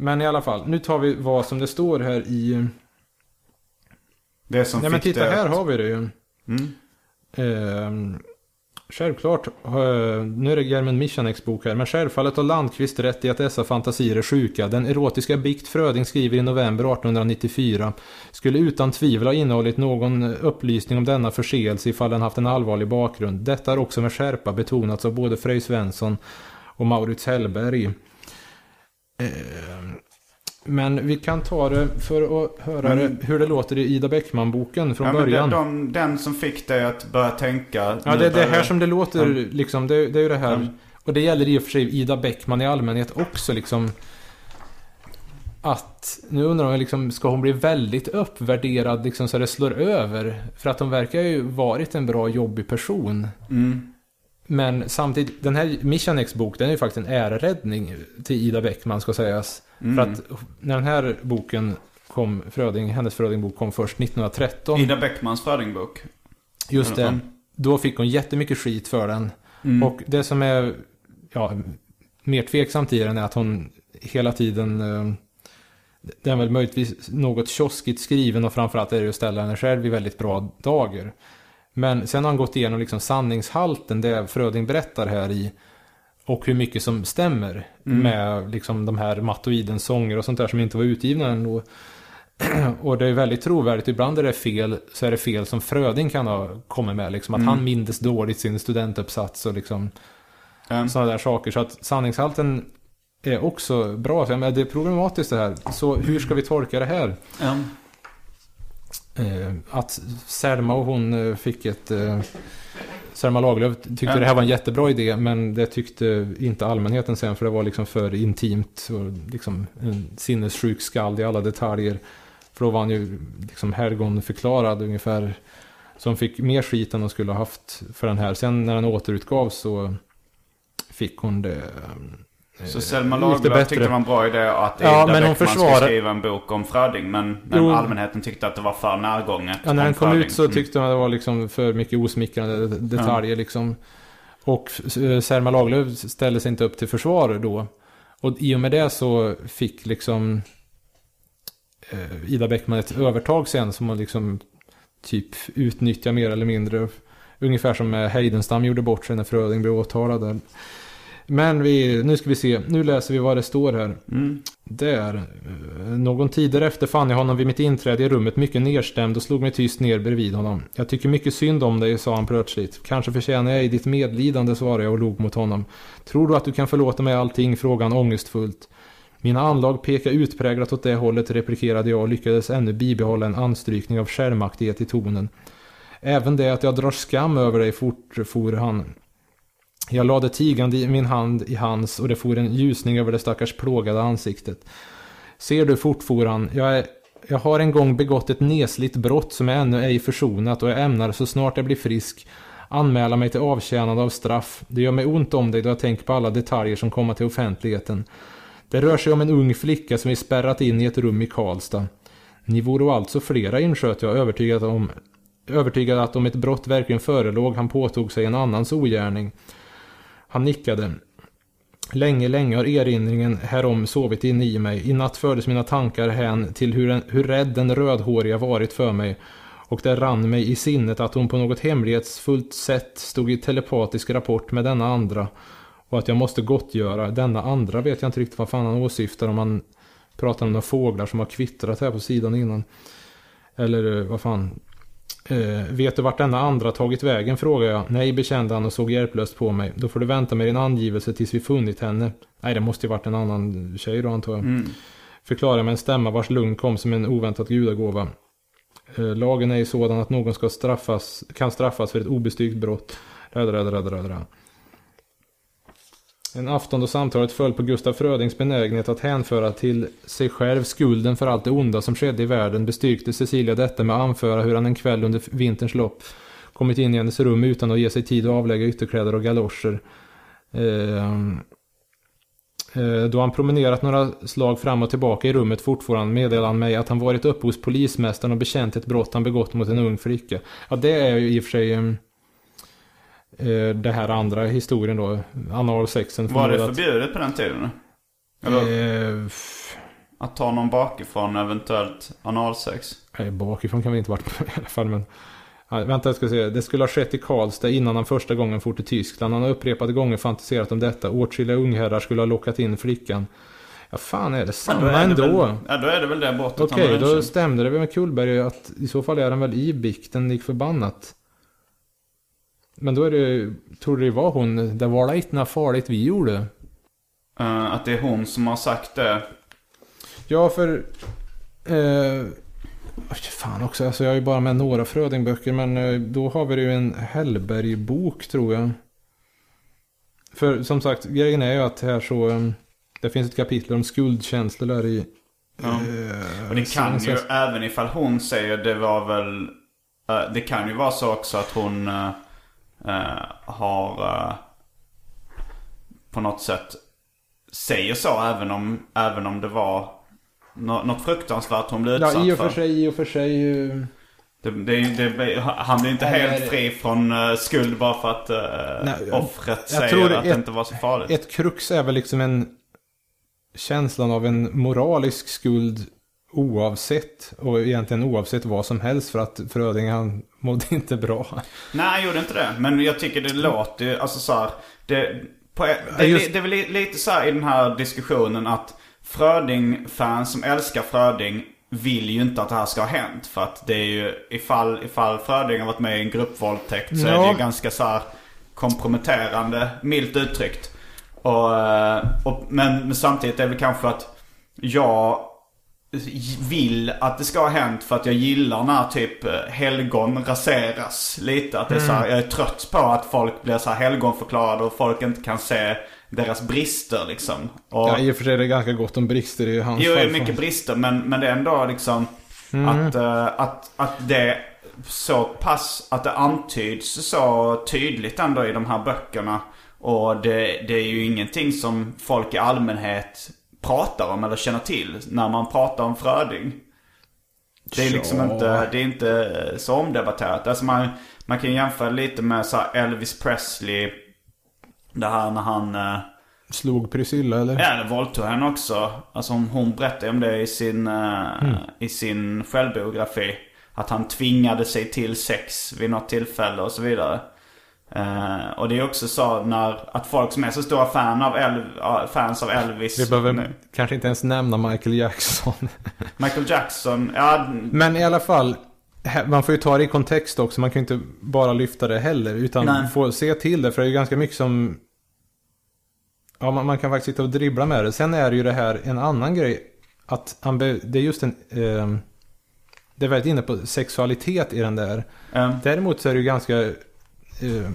Men i alla fall, nu tar vi vad som det står här i... Det som Nej men titta, här att- har vi det ju. Mm. Ehm, självklart, eh, nu är det Germen Michaneks bok här, men självfallet har Landqvist rätt i att dessa fantasier är sjuka. Den erotiska bikt Fröding skriver i november 1894 skulle utan tvivel ha innehållit någon upplysning om denna förseelse ifall den haft en allvarlig bakgrund. Detta har också med skärpa betonats av både Frej Svensson och Maurits Hellberg. Ehm, Men vi kan ta det för att höra Men- det, hur det låter i Ida Bäckman-boken från Ja, början. den, de, den som fick dig att börja tänka. Ja, det är det här som det låter Mm. liksom. Det, det är ju det här. Mm. Och det gäller i och för sig Ida Bäckman i allmänhet också liksom. Att, nu undrar jag liksom, ska hon bli väldigt uppvärderad liksom så det slår över? För att hon verkar ju varit en bra jobbig person. Mm. Men samtidigt, den här Michaneks bok, den är ju faktiskt en äreräddning till Ida Bäckman ska sägas. Mm. För att när den här boken kom, Fröding, hennes Fröding-bok kom först 1913. Ida Bäckmans Frödingbok. Just det. Mm. Då fick hon jättemycket skit för den. Mm. Och det som är ja, mer tveksamt i den är att hon hela tiden... eh, Den är väl möjligtvis något kioskigt skriven och framförallt är det att ställa henne själv i väldigt bra dager. Men sen har han gått igenom liksom sanningshalten, det Fröding berättar här i. Och hur mycket som stämmer Mm. med liksom de här Mattoidens sånger och sånt där som inte var utgivna än. Och det är väldigt trovärdigt. Ibland är det fel, så är det fel som Fröding kan ha kommit med. Liksom, att Mm. han mindes dåligt sin studentuppsats och liksom Mm. sådana där saker. Så att sanningshalten är också bra. Menar, det är problematiskt det här. Så hur ska vi tolka det här? Mm. Eh, att Selma och hon eh, fick ett... Eh, Selma Lagerlöf tyckte Ja. det här var en jättebra idé men det tyckte inte allmänheten sen för det var liksom för intimt och liksom en sinnessjuk skald i alla detaljer. För då var han ju liksom helgonförklarad ungefär. Som fick mer skit än de skulle ha haft för den här. Sen när den återutgavs så fick hon det... Ehm, eh, Så Selma Lagerlöf tyckte det var en bra idé att Ja, Ida men hon försvarar- skulle skriva en bok om Fröding. Men, men Jo. allmänheten tyckte att det var för närgånget. Ja, när den kom Fröding. ut så Mm. tyckte man det var liksom för mycket osmickrande detaljer liksom. Och eh, Selma Lagerlöf ställde sig inte upp till försvar då. Och i och med det så fick liksom eh, Ida Beckman ett övertag sen som man liksom typ utnyttjar mer eller mindre. Ungefär som Heidenstam gjorde bort sig när Fröding blev åtalad. Men vi, nu ska vi se, nu läser vi vad det står här. Mm. Där. eh, Någon tid därefter fann jag honom vid mitt inträde i rummet mycket nedstämd och slog mig tyst ner bredvid honom. Jag tycker mycket synd om dig, sa han plötsligt. Kanske förtjänar jag i ditt medlidande, svarade jag och log mot honom. Tror du att du kan förlåta mig allting, frågade han ångestfullt. Mina anlag pekar utpräglat åt det hållet, replikerade jag och lyckades ännu bibehålla en anstrykning av självmaktighet i tonen. Även det att jag drar skam över dig, fortfor han. Jag lade tigande i min hand i hans och det for en ljusning över det stackars plågade ansiktet. Ser du, fortfor han, jag, är, jag har en gång begått ett nesligt brott som jag ännu ej försonat och jag ämnar så snart jag blir frisk anmäla mig till avtjänande av straff. Det gör mig ont om dig då jag tänker på alla detaljer som kommer till offentligheten. Det rör sig om en ung flicka som vi spärrat in i ett rum i Karlstad. Ni vore alltså flera insköt jag övertygad om övertygad att om ett brott verkligen förelåg han påtog sig en annans ogärning. Han nickade. Länge, länge har erinringen härom sovit inne i mig. I natt fördes mina tankar hän till hur, en, hur rädd den rödhåriga varit för mig. Och det rann mig i sinnet att hon på något hemlighetsfullt sätt stod i telepatisk rapport med denna andra. Och att jag måste gottgöra. Denna andra vet jag inte riktigt vad fan han åsyftar om han pratar om några fåglar som har kvittrat här på sidan innan. Eller eh, vad fan. Eh, vet du vart denna andra tagit vägen? frågade jag. Nej, bekände han och såg hjälplöst på mig. Då får du vänta med din angivelse tills vi funnit henne. Nej, det måste ju varit en annan tjej då antar jag. Mm. Förklarade med en stämma vars lugn kom som en oväntad gudagåva. Eh, lagen är ju sådan att någon ska straffas, kan straffas för ett obestyrkt brott. Rädda, rädda, rädda, rädda. En afton då samtalet föll på Gustaf Frödings benägenhet att hänföra till sig själv skulden för allt det onda som skedde i världen bestyrkte Cecilia detta med att anföra hur han en kväll under vinterns lopp kommit in i hennes rum utan att ge sig tid att avlägga ytterkläder och galoscher. Ehm, eh, Då han promenerat några slag fram och tillbaka i rummet fortfarande meddelade han mig att han varit uppe hos polismästaren och bekänt ett brott han begått mot en ung flicka. Ja, det är ju i och för sig eh, det här andra historien då, analsexen. Var det förbjudet på den tiden? Eller Eh, att ta någon bakifrån eventuellt analsex? nej, bakifrån kan vi inte varit på i alla fall. Men, ja, vänta, jag ska se. Det skulle ha skett i Karlstad innan han första gången for till Tyskland. Han har upprepade gånger fantiserat om detta. Åtskilliga ungherrar skulle ha lockat in flickan. Ja, fan är det Ja, samma det ändå? Väl, ja, då är det väl det brottet Okej, har då stämde det väl med Kullberg att i så fall är han väl i bikten lik förbannat. Men då är det, tror du det var hon, det var inte något farligt vi gjorde. Eh, att det är hon som har sagt det. Ja, för... Oj, fan också, alltså jag har ju bara med några Frödingböcker men eh, då har vi ju en Hellberg-bok tror jag. För som sagt, grejen är ju att här så... eh, Det finns ett kapitel om skuldkänslor där i... Ja. Och det kan ju, även ifall hon säger det var väl... det kan ju vara så också att hon har eh, på något sätt säger så även om, även om det var nå- något fruktansvärt hon blev utsatt Ja, i och för för. sig, i och för sig... eh, Det, det, det, han blir inte Eller- helt fri från eh, skuld bara för att Nej, offret jag säger tror att ett- det inte var så farligt. Ett krux är väl liksom en känslan av en moralisk skuld oavsett och egentligen oavsett vad som helst för att Fröding han mådde inte bra. Nej, han gjorde inte det. Men jag tycker det låter ju, alltså så här, det, på, det, Ja, just- det är väl li- lite så här i den här diskussionen att Fröding-fans som älskar Fröding vill ju inte att det här ska ha hänt. För att det är ju, ifall, ifall Fröding har varit med i en gruppvåldtäkt så är det Ja. ju ganska så här komprometterande, milt uttryckt. Och, eh, och, men, men samtidigt är det väl kanske att jag vill att det ska ha hänt för att jag gillar när typ eh, helgon raseras lite. Att det är så här, jag är trött på att folk blir så här helgonförklarade och folk inte kan se deras brister liksom. Och, Ja, i och för sig är det ganska gott om brister i hans Jo, det är mycket brister men, men det är ändå liksom att, eh, att, att det så pass, att det antyds så tydligt ändå i de här böckerna. Och det, det är ju ingenting som folk i allmänhet pratar om eller känner till när man pratar om Fröding. Det är liksom inte, det är inte så omdebatterat. Alltså man, man kan jämföra lite med så Elvis Presley. Det här när han... eh, Slog Priscilla eller? Ja, det våldtog henne också. Alltså hon, berättade om det i sin, eh, i sin självbiografi. Att han tvingade sig till sex vid något tillfälle och så vidare. Eh, och det är också så när, att folk som är så stora fan av El, ja, fans av Elvis. Vi behöver nu. kanske inte ens nämna Michael Jackson. Michael Jackson, ja. Men i alla fall, man får ju ta det i kontext också. Man kan ju inte bara lyfta det heller. Utan Nej. få se till det. För det är ju ganska mycket som... Ja, man, man kan faktiskt sitta och dribbla med det. Sen är det ju det här en annan grej. Att han be, det är just en... Eh, det är väldigt inne på sexualitet i den där. eh, Däremot så är det ju ganska... Eh,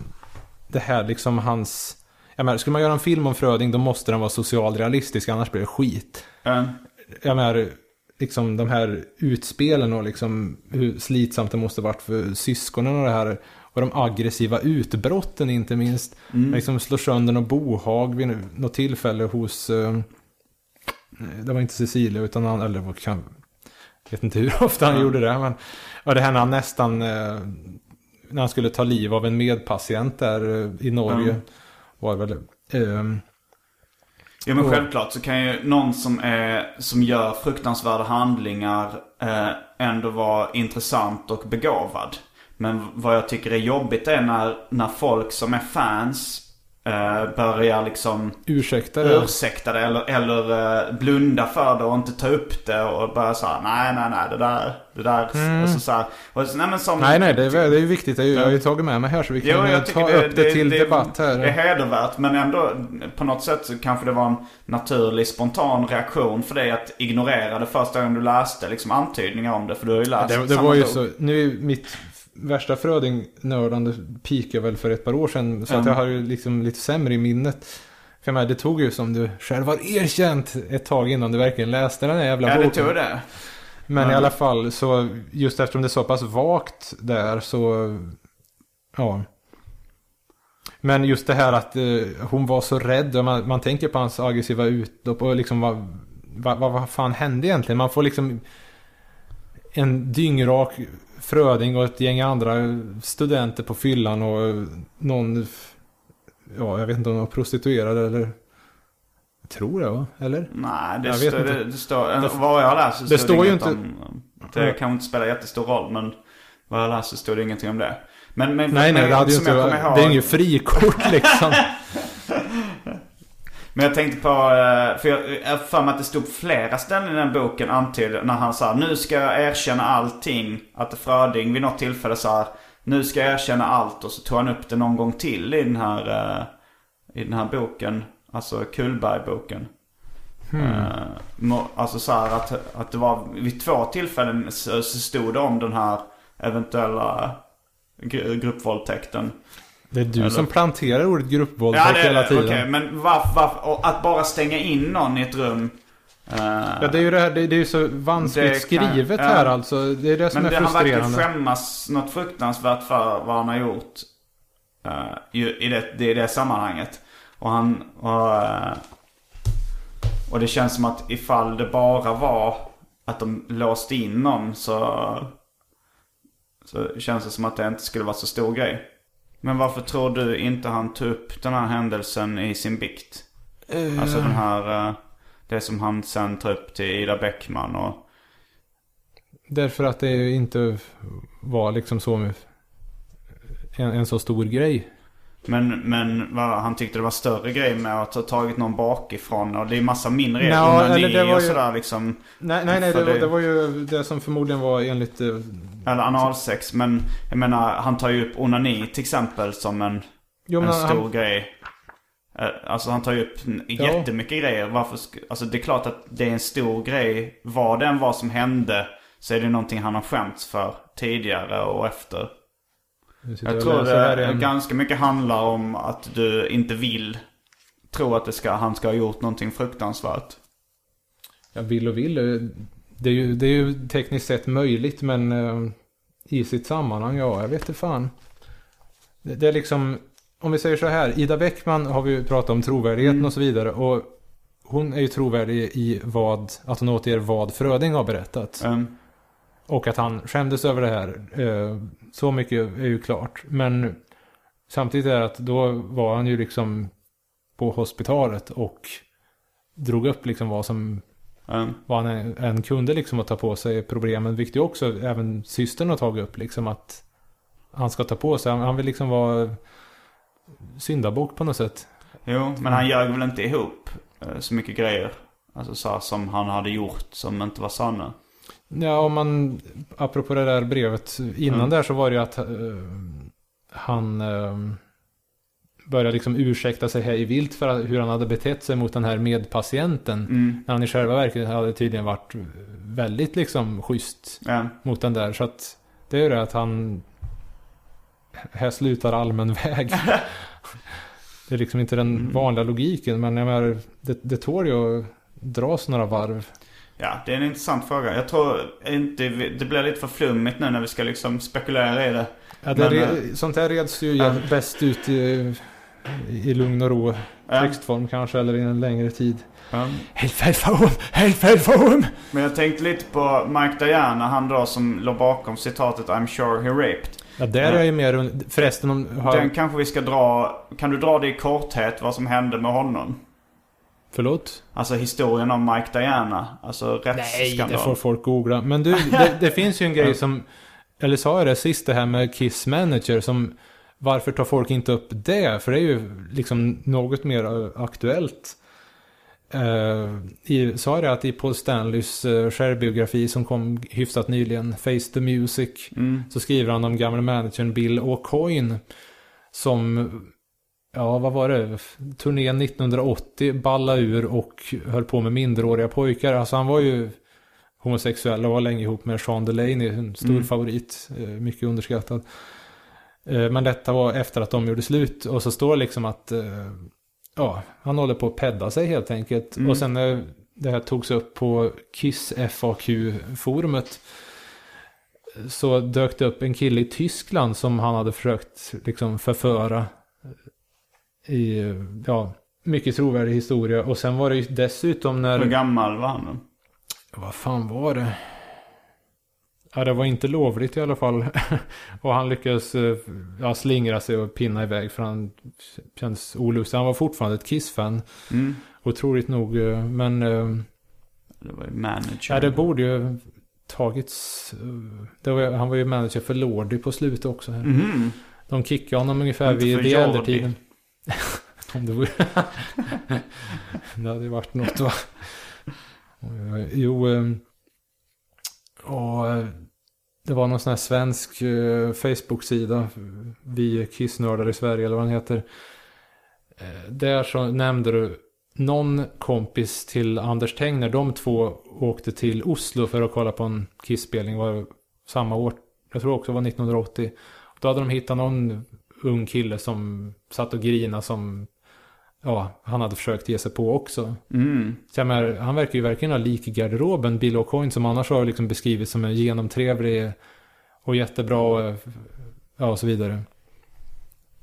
det här liksom hans... Jag menar, skulle man göra en film om Fröding då måste den vara socialrealistisk. Annars blir det skit. eh, Jag menar, liksom de här utspelen och liksom hur slitsamt det måste varit för syskonen och det här. Och de aggressiva utbrotten inte minst. Liksom slår sönder något bohag vid något tillfälle hos... Eh, det var inte Cecilia utan han, eller kan... Jag vet inte hur ofta han gjorde det. Men, och det här när han nästan... Eh, när han skulle ta liv av en medpatient där eh, i Norge. Mm. Var väl... ehm, Ja men självklart så kan ju någon som, är, som gör fruktansvärda handlingar eh, ändå vara intressant och begåvad. Men vad jag tycker är jobbigt är när, när folk som är fans eh, börjar liksom ursäkta det. ursäkta det eller, eller eh, blunda för det och inte ta upp det och bara säga nej nej nej det där, det där. Alltså, så här, och, så, nej, men som, Mm. Nej, nej, det är, det är ju viktigt. Jag har ju tagit med mig här så vi kan Jo, ta det, upp det, till det, debatt här. Det är hedervärt men ändå på något sätt så kanske det var en naturlig spontan reaktion för dig att ignorera det första gången du läste liksom antydningar om det. För du har ju läst det, det samma var ju så, nu är mitt värsta Fröding-nördande peakade väl för ett par år sedan. Så att Mm. jag har ju liksom lite sämre i minnet. För jag menar, det tog ju som du själv har erkänt ett tag innan du verkligen läste den här jävla Ja det boken. tog det. Men i Mm. alla fall så, just eftersom det är så pass vagt där så, ja. Men just det här att eh, hon var så rädd och man, man tänker på hans aggressiva utlopp och liksom vad, vad, vad, vad fan hände egentligen? Man får liksom en dyngrak Fröding och ett gäng andra studenter på fyllan och någon, ja jag vet inte om de var prostituerade eller jag tror det va? Eller? Nej det, Jag vet står, inte. det, det står, vad jag så det står ju inget inte- om, Det kanske inte spelar jättestor roll men vad jag läst så står det ingenting om det. Men, men, Nej nej, men det hade ju inte, det är ju frikort liksom. Men jag tänkte på, eh, för jag för mig att det stod flera ställen i den boken antydde när han sa nu ska jag erkänna allting. Att Fröding vid något tillfälle sa nu ska jag erkänna allt och så tog han upp det någon gång till i den här, eh, i den här boken. Alltså Kullberg-boken. Eh, må- alltså så här att, att det var vid två tillfällen så, så stod det om den här eventuella gr- gruppvåldtäkten. Det är du Eller- som planterar ordet Ja, gruppvåldtäkt det är hela det. tiden. Okej, men varför, varför, att bara stänga in någon i ett rum. eh, Ja, det är ju det här, det, det är ju så vanskligt Det kan- skrivet ja. här alltså. Det är det som men är det, han verkar frustrerande. skämmas något fruktansvärt för vad han har gjort. ju- i, det, det, i det sammanhanget. Och han... Och, eh, och det känns som att ifall det bara var att de låste in någon så... Så känns det som att det inte skulle vara så stor grej. Men varför tror du inte han tog upp den här händelsen i sin bikt? Alltså den här... eh, Det som han sen tar upp till Ida Bäckman och... Därför att det inte var liksom så en, en så stor grej. Men, men vad, han tyckte det var större grej med att ha tagit någon bakifrån och det är massa mindre eller det var och ju- sådär liksom. Nej, nej, nej. Det, var- det- det var ju det som förmodligen var enligt... eh, Eller analsex. Men jag menar han tar ju upp onani till exempel som en, Jo, en stor han, grej. Eh, Alltså han tar ju upp Ja. jättemycket grejer. Varför alltså det är klart att det är en stor grej. Vad det än var som hände så är det någonting han har skämts för tidigare och efter. Jag tror det igen. ganska mycket handlar om att du inte vill tro att det ska, han ska ha gjort någonting fruktansvärt. Jag vill och vill. Det är ju, det är ju tekniskt sett möjligt men eh, i sitt sammanhang, ja, jag vet inte fan. Det, det är liksom, om vi säger så här, Ida Bäckman har vi ju pratat om trovärdigheten Mm. och så vidare. Och hon är ju trovärdig i vad, att hon återger vad Fröding har berättat. Um, Och att han skämdes över det här. eh, Så mycket är ju klart. Men samtidigt är det att då var han ju liksom på hospitalet och drog upp liksom vad som um, vad han än- kunde liksom att ta på sig problemen. Vilket ju också även systern har tagit upp liksom att han ska ta på sig. Han, han vill liksom vara syndabock på något sätt. jo, men han ljög väl inte ihop eh, så mycket grejer. Alltså så här, som han hade gjort som inte var sanna. Ja, om man, apropå det där brevet innan Mm. där så var det ju att eh, han eh, började liksom ursäkta sig hej vilt för att- hur han hade betett sig mot den här medpatienten. Mm. När han i själva verket hade tydligen varit väldigt liksom schysst Ja. mot den där. Så att det är ju det att han... Här slutar allmän väg. det är liksom inte den Mm. vanliga logiken. Men jag menar, det, det tål ju att dras några varv. Ja, det är en intressant fråga. Jag tror inte, det blir lite för flummigt nu när vi ska liksom spekulera i det. Ja, det Men, re, sånt här reds ju ja. bäst ut i, i lugn och ro. Ja. Textform kanske, eller i en längre tid. Ja. Helfärgform! Helfärgform! Men jag tänkte lite på Mike Diana, han då som låg bakom citatet I'm sure he raped. Ja, där är jag ju mer... un- Förresten, om... Har, Den kanske vi ska dra, kan du dra det i korthet vad som hände med honom? Förlåt? Alltså historien om Mike Diana, alltså Nej, rättsskandal. det får folk googla. Men du, det, det finns ju en grej som... Eller sa jag det sist, det här med Kiss Manager som... Varför tar folk inte upp det? För det är ju liksom något mer eh, aktuellt. Uh, i, sa jag det att i Paul Stanleys uh, självbiografi som kom hyfsat nyligen, Face the Music, Mm. så skriver han om gamla managern Bill O'Coin. Som, ja vad var det, turnén 1980 balla ur och höll på med minderåriga pojkar. Alltså han var ju homosexuell och var länge ihop med Sean Delaney, en stor Mm. favorit, eh, mycket underskattad. Eh, Men detta var efter att de gjorde slut och så står det liksom att eh, ja, han håller på att pedda sig helt enkelt. Mm. Och sen när det här togs upp på Kiss FAQ-forumet så dök det upp en kille i Tyskland som han hade försökt liksom förföra ja, mycket trovärdig historia. Och sen var det ju dessutom när... Hur gammal var han? Vad fan var det? Ja, det var inte lovligt i alla fall. och han lyckades eh, ja, slingra sig och pinna iväg för han kändes olustig. Han var fortfarande ett Kiss-fan. Mm. Otroligt nog. eh, Men eh, Det var ju manager. ja, det borde ju tagits... var, han var ju manager för Lordi på slutet också. Här. Mhm. De kickade honom ungefär vid, Jordi. äldretiden. Om det vore... det hade ju varit något va? Jo, eh, och eh, det var någon sån här svensk eh, Facebook-sida. Vi kissnördar i Sverige eller vad den heter. Där så nämnde du någon kompis till Anders Tengner. De två åkte till Oslo för att kolla på en Kiss-spelning. var samma år. Jag tror också det var 1980. Då hade de hittat någon ung kille som satt och grina som ja, han hade försökt ge sig på också. Mm. Så jag menar, han verkar ju verkligen ha lik i garderoben, Bill O'Coin, som annars har liksom beskrivits som en genomtrevlig och jättebra och, ja, och så vidare.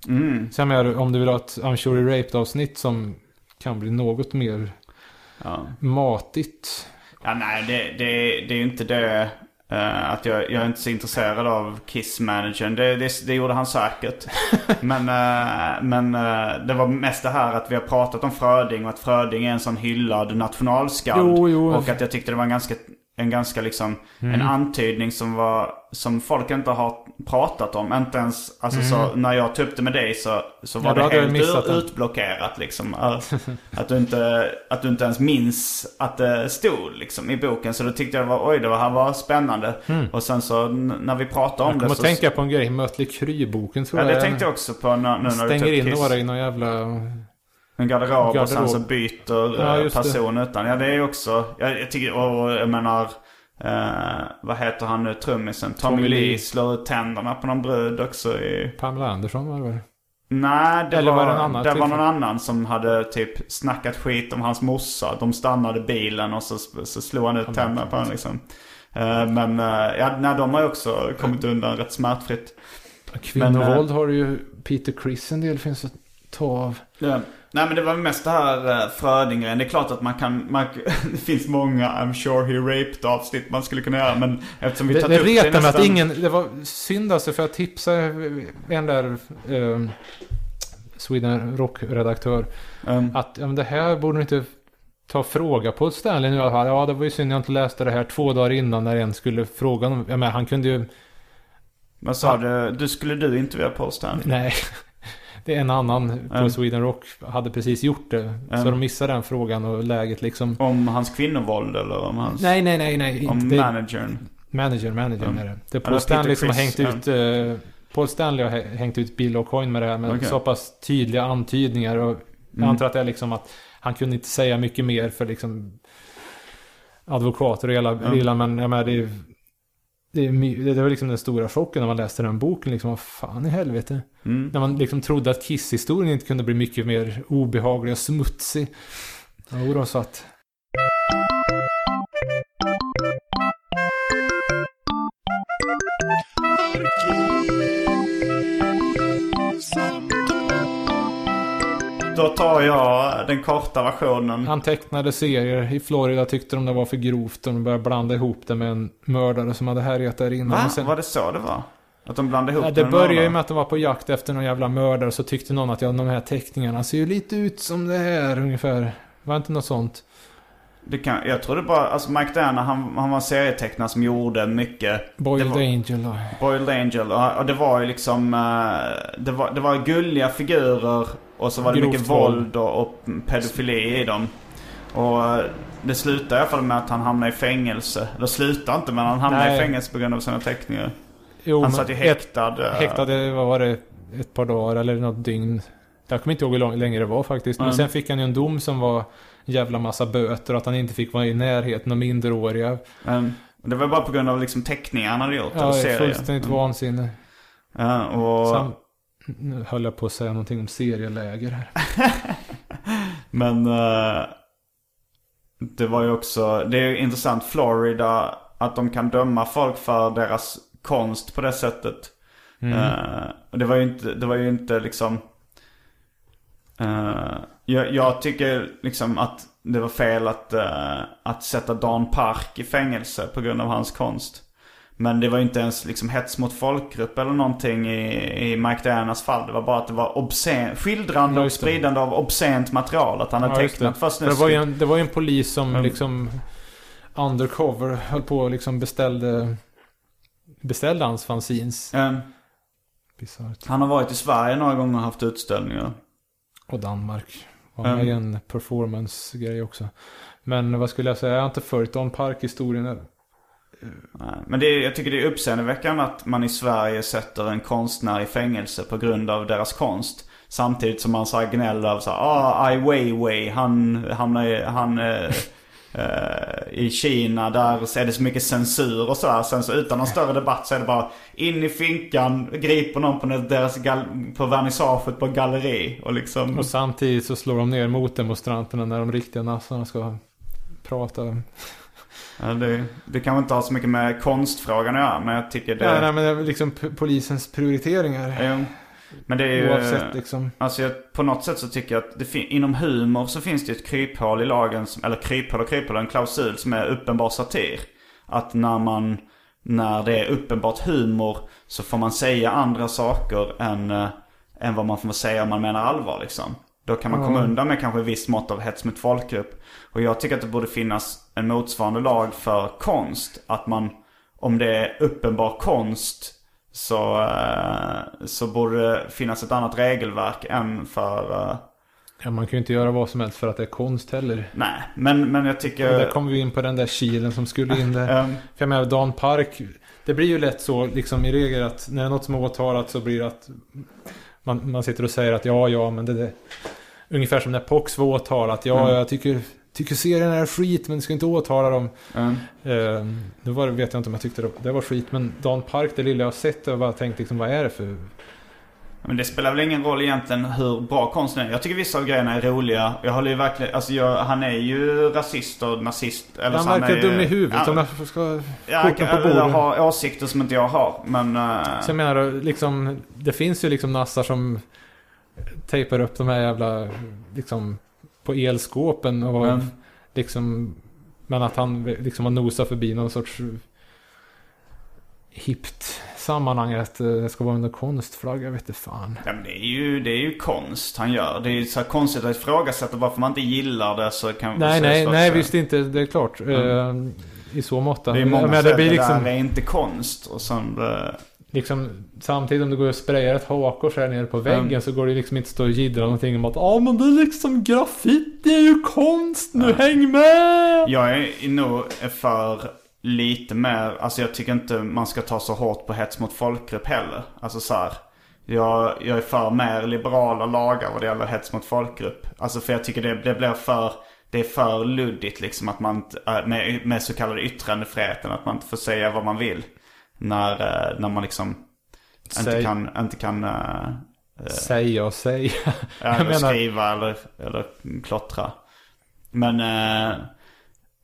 Mm. Så jag menar, om du vill ha ett I'm sure you raped avsnitt som kan bli något mer Ja. matigt. Ja, nej, det, det, det är ju inte det eh, att jag, jag är inte så intresserad av Kiss-managern. Det, det, det gjorde han säkert. men eh, men eh, det var mest det här att vi har pratat om Fröding och att Fröding är en sån hyllad nationalskald. Jo, jo. Och att jag tyckte det var en ganska, en ganska liksom, en antydning som var, som folk inte har pratat om. Inte ens, alltså så, när jag tog upp det med dig så, så var Ja, det jag helt ur, utblockerat liksom. Att, du inte, att du inte ens minns att det stod liksom i boken. Så då tyckte jag, var, oj det här var spännande. Och sen så när vi pratade om Jag det kommer så... att tänka på en grej, Mötley Crüe-boken tror Ja jag. det tänkte jag också på när, nu när du Stänger tog in Kiss. några i någon jävla En garderob, och sen Garderob. så byter Ja, eh, just det. person utan. Ja det är ju också, jag, jag tycker, och jag menar, eh, vad heter han nu, trummisen? Tommy, Tommy Lee slår ut tänderna på någon brud också i... Pamela Anderson var det väl? Nej, det Eller var, var det annan det var någon annan som hade typ snackat skit om hans morsa. De stannade bilen och så, så slog han ut tänderna på honom liksom. Eh, men eh, ja, nej, de har ju också kommit undan rätt smärtfritt. Kvinnovåld har ju Peter Criss en del finns att ta av. Ja. Nej men det var mest det här uh, Fröding-grejen. Det är klart att man kan, man, det finns många I'm sure he raped avsnitt man skulle kunna göra. Men eftersom vi Det, tagit det upp mig nästan- att ingen, det var synd alltså för jag tipsade en där eh, Sweden Rock-redaktör Um, att ja, men det här borde du inte ta fråga på Stanley nu i alla fall. Ja, det var ju synd jag inte läste det här två dagar innan när en skulle fråga honom. Ja, men han kunde ju, vad sa du? Du skulle du intervjua Paul Stanley? nej. Det är en annan på Mm. Sweden Rock hade precis gjort det. Så Mm. de missade den frågan och läget liksom. Om hans kvinnovåld eller om hans... Nej, nej, nej, nej. Om det, managern? Manager, manager Mm. är det. Det är Paul Stanley som har hängt ut... eh, Paul Stanley har hä- hängt ut Bill O'Coin med det här med Okej. så pass tydliga antydningar. Och jag Mm. antar att det är liksom att han kunde inte säga mycket mer för liksom advokater och hela Mm. men jag menar, det, är- det, är det var liksom den stora chocken när man läste den boken. Liksom, vad fan i helvete. Mm. När man liksom trodde att Kiss-historien inte kunde bli mycket mer obehaglig och smutsig. Jo då, så att... Då tar jag den korta versionen. Han tecknade serier i Florida tyckte de det var för grovt. De började blanda ihop det med en mördare som hade härjat där innan. Va? Sen- Var det så det var? Att de blandade ihop Ja, det med började ju med att de var på jakt efter någon jävla mördare. Så tyckte någon att ja, de här teckningarna ser ju lite ut som det här ungefär. Var inte något sånt? Det kan, jag trodde bara, alltså Mike Danner han, han var serietecknare som gjorde mycket Boiled Det var- Angel och... Boiled Angel. Och, och det var ju liksom, eh, det var, det var gulliga figurer och så var det mycket våld. våld och, och pedofili i dem. Och eh, det slutade i alla fall med att han hamnade i fängelse. Eller slutade inte men han hamnade Nej. i fängelse på grund av sina teckningar. Jo, Han satt ju ett- häktad. eh, vad var det? Ett par dagar eller något dygn. Jag kommer inte ihåg hur lång- länge det var faktiskt. Men Mm. sen fick han ju en dom som var en jävla massa böter. Att han inte fick vara i närheten av minderåriga. Men det var bara på grund av liksom teckningar han hade gjort. Ja, eller serier. fullständigt Mm. vansinne. Ja, och, Sam... Nu höll jag på att säga någonting om serieläger här. Men eh, det var ju också, det är ju intressant Florida att de kan döma folk för deras konst på det sättet. Mm. Eh, och det var ju inte, det var ju inte liksom eh, jag, jag tycker liksom att det var fel att, eh, att sätta Dan Park i fängelse på grund av hans konst. Men det var ju inte ens liksom hets mot folkgrupp eller någonting i, i Mike Dianas fall. Det var bara att det var obscen, skildrande och spridande av obscent material. Att han hade Ja, tecknat det. för För det, var ju en, det var en polis som Mm. liksom undercover höll på och liksom beställde beställde hans fanzines. Bisarrt. han har varit i Sverige några gånger och haft utställningar. Och Danmark. Var Mm. med i en performance-grej också. Men vad skulle jag säga? Jag har inte följt Don Park-historien. än. Nej, Men det är, jag tycker det är uppseendeväckande att man i Sverige sätter en konstnär i fängelse på grund av deras konst. Samtidigt som man så här gnäller av så här, ah, Ai Weiwei, han hamnar i, han, eh, eh i Kina, där är det så mycket censur och sådär. Sen så utan någon större debatt så är det bara in i finkan, griper någon på deras gal- på vernissaget på galleri och liksom... Och samtidigt så slår de ner mot demonstranterna när de riktiga nassarna ska prata. Ja, det, det kan inte ha så mycket med konstfrågan att göra, men jag tycker det... Nej, nej, men det är liksom polisens prioriteringar. Jo. Men det är ju... Oavsett liksom. Alltså jag, på något sätt så tycker jag att det inom humor så finns det ett kryphål i lagen, som, eller kryphål och kryphål, en klausul som är uppenbar satir. Att när man, när det är uppenbart humor så får man säga andra saker än, eh, än vad man får säga om man menar allvar liksom. Då kan man komma Ja. undan med kanske ett visst mått av hets mot folkgrupp. Och jag tycker att det borde finnas en motsvarande lag för konst. Att man, om det är uppenbar konst så, eh, så borde det finnas ett annat regelverk än för... eh, Ja, man kan ju inte göra vad som helst för att det är konst heller. nej, men, men jag tycker... där kommer vi in på den där kilen som skulle in där. Ehm, För jag menar, Dan Park. Det blir ju lätt så liksom i regel att när det är något som är åtalat så blir det att man, man sitter och säger att ja, ja, men det, det, ungefär som när Pox var åtalat. Ja, Mm. jag tycker, tycker serien är skit, men du ska inte åtala dem. Mm. Eh, nu var det, vet jag inte om jag tyckte det, det var skit, men Dan Park, det lilla jag har sett, jag bara tänkt liksom, vad är det för... Men det spelar väl ingen roll egentligen hur bra konsten är. Jag tycker vissa av grejerna är roliga. Jag håller ju verkligen, alltså jag, han är ju rasist och nazist. Eller Han så han verkar ju- dum i huvudet, Ja, om jag ska... ja, korten på bordet. har åsikter som inte jag har. Men... eh, Så jag menar, liksom, det finns ju liksom nassar som tejpar upp de här jävla, liksom, på elskåpen och Mm. liksom, men att han liksom har nosat förbi någon sorts hippt sammanhang att det ska vara under konstflagga, jag vet inte fan. Ja, men det är, ju, det är ju konst han gör. Det är ju så här konstigt att ifrågasätta varför man inte gillar det så kan Nej, nej, så- nej, så- visst inte, det är klart. Eh, I så måtta. Det är många Men som det blir liksom, det är inte konst. Och sen... liksom, samtidigt om du går och sprayar ett hakkors här nere på väggen Mm. så går det liksom inte att stå och jiddra någonting om att ja men det är liksom graffiti är ju konst nu, häng med! Jag är nog för lite mer, alltså jag tycker inte man ska ta så hårt på hets mot folkgrupp heller. Alltså så här, jag, jag är för mer liberala lagar vad det gäller hets mot folkgrupp. Alltså för jag tycker det, det blir för, det är för luddigt liksom att man äh, med, med så kallade yttrandefriheten, att man inte får säga vad man vill. När, äh, när man liksom inte Säg. kan, inte kan äh, Säga och säga. Ja, Jag eller menar- skriva eller, eller klottra. Men, eh,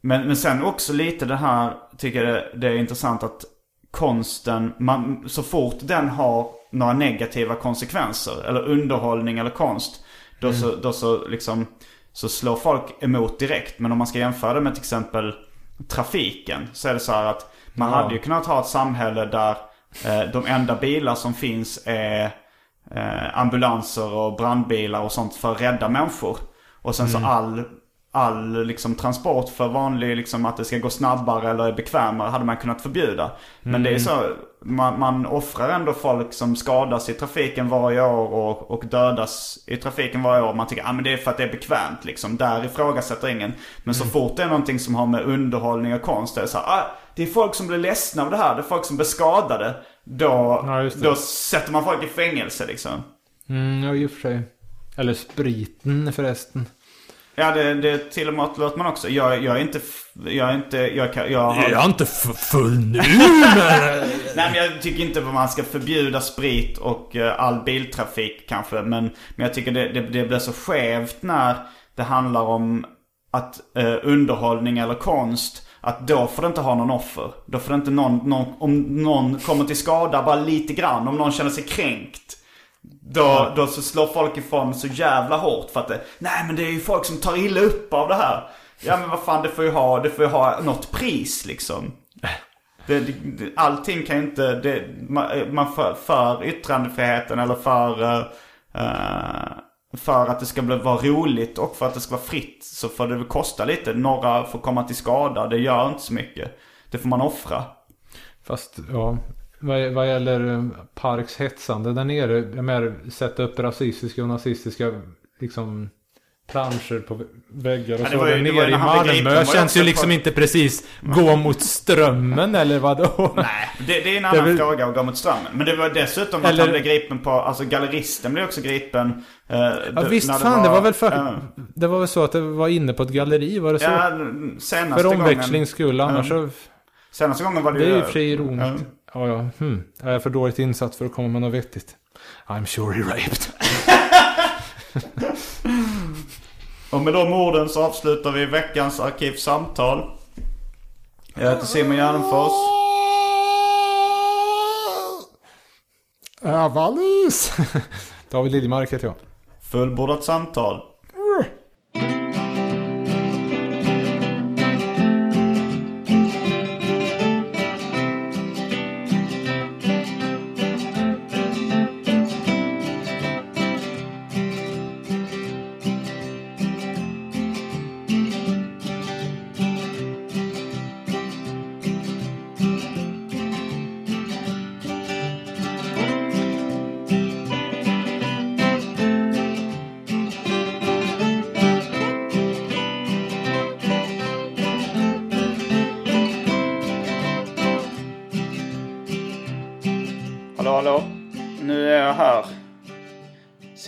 men, men sen också lite det här, tycker jag det, det är intressant att konsten, man, så fort den har några negativa konsekvenser, eller underhållning eller konst, då, så, då så liksom så slår folk emot direkt. Men om man ska jämföra det med till exempel trafiken så är det så här att man Ja. hade ju kunnat ha ett samhälle där eh, de enda bilar som finns är eh, ambulanser och brandbilar och sånt för att rädda människor. Och sen så all, all liksom, transport för vanlig, liksom, att det ska gå snabbare eller bekvämare hade man kunnat förbjuda. Men det är så, man, man offrar ändå folk som skadas i trafiken varje år och, och dödas i trafiken varje år. Man tycker att ah, men det är för att det är bekvämt liksom. Där ifrågasätter ingen. Men så fort det är någonting som har med underhållning och konst, det är så här, ah, det är folk som blir ledsna av det här. Det är folk som blir skadade. Då, Ja, då sätter man folk i fängelse liksom. Mm, ja, i och för sig. Eller spriten förresten. Ja, det, det till och med låter man också. Jag, jag är inte... Jag är inte... Jag, kan, jag har, inte full nu! Nej, men jag tycker inte att man ska förbjuda sprit och eh, all biltrafik kanske. Men, men jag tycker det, det, det blir så skevt när det handlar om att eh, underhållning eller konst. Att då får det inte ha någon offer. Då får det inte någon, någon, om någon kommer till skada bara lite grann. Om någon känner sig kränkt. Då, då så slår folk ifrån så jävla hårt för att det, nej men det är ju folk som tar illa upp av det här. Ja men vad fan det får ju ha, det får ju ha något pris liksom. Det, det, allting kan ju inte, det, man, man för, för yttrandefriheten eller för, eh, för att det ska bli, vara roligt och för att det ska vara fritt så får det väl kosta lite. Några får komma till skada, det gör inte så mycket. Det får man offra. Fast, ja. Vad, vad gäller eh, Parks hetsande där nere. Jag menar, sätta upp rasistiska och nazistiska liksom planscher på vä- väggar och det så. var ju- där det var ju nere i Malmö var det känns ju på- liksom inte precis gå mot strömmen eller vadå? Nej, det, det är en Det annan väl- fråga att gå mot strömmen. Men det var dessutom att Eller- han blev gripen på, alltså galleristen blev också gripen. eh, Ja d- visst fan, det var väl för, eh, Det var väl så att det var inne på ett galleri, var det så? Ja, senaste för gången. omväxlings skull, annars så... Senaste gången var det Det är ju... ju i och för sig ironiskt. Ja, ja. Hmm. Jag är för dåligt insatt för att komma med något vettigt. I'm sure he raped. Och med de orden så avslutar vi veckans arkivsamtal. Jag heter Simon Gärdenfors. Avalis. David Liljemark heter jag. Fullbordat samtal.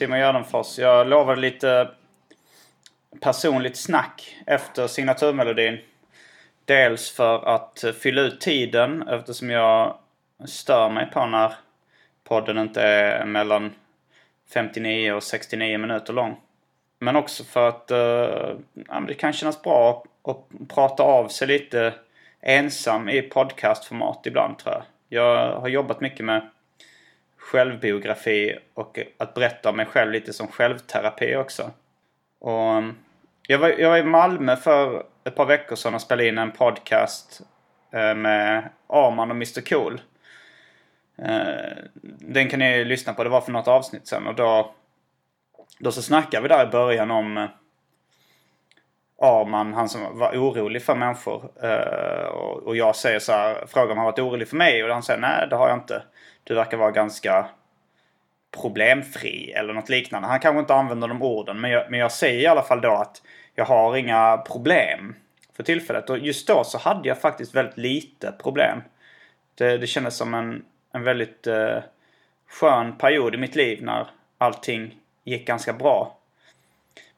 Simon Gärdenfors. Jag lovade lite personligt snack efter signaturmelodin. Dels för att fylla ut tiden eftersom jag stör mig på när podden inte är mellan 59 och 69 minuter lång. Men också för att uh, ja, det kan kännas bra att prata av sig lite ensam i podcastformat ibland tror jag. Jag har jobbat mycket med självbiografi och att berätta om mig själv lite som självterapi också. Och um, jag var, jag var i Malmö för ett par veckor sedan och spelade in en podcast eh, med Arman och Mr Cool. Eh, den kan ni lyssna på, det var för något avsnitt sen och då, då så snackade vi där i början om eh, Arman, han som var orolig för människor. Och jag säger så här, frågar om han varit orolig för mig och han säger nej det har jag inte. Du verkar vara ganska problemfri eller något liknande. Han kanske inte använder de orden men jag, men jag säger i alla fall då att jag har inga problem för tillfället. Och just då så hade jag faktiskt väldigt lite problem. Det, det kändes som en, en väldigt eh, skön period i mitt liv när allting gick ganska bra.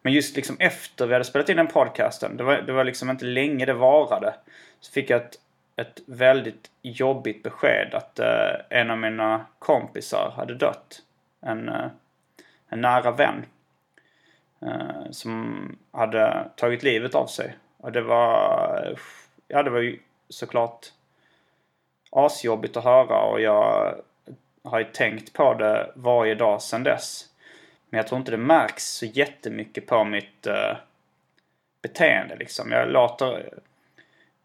Men just liksom efter vi hade spelat in den podcasten, det var, det var liksom inte länge det varade. Så fick jag ett, ett väldigt jobbigt besked att eh, en av mina kompisar hade dött. En, eh, en nära vän. Eh, som hade tagit livet av sig. Och det var, ja det var ju såklart asjobbigt att höra och jag har ju tänkt på det varje dag sedan dess. Men jag tror inte det märks så jättemycket på mitt uh, beteende liksom. Jag låter...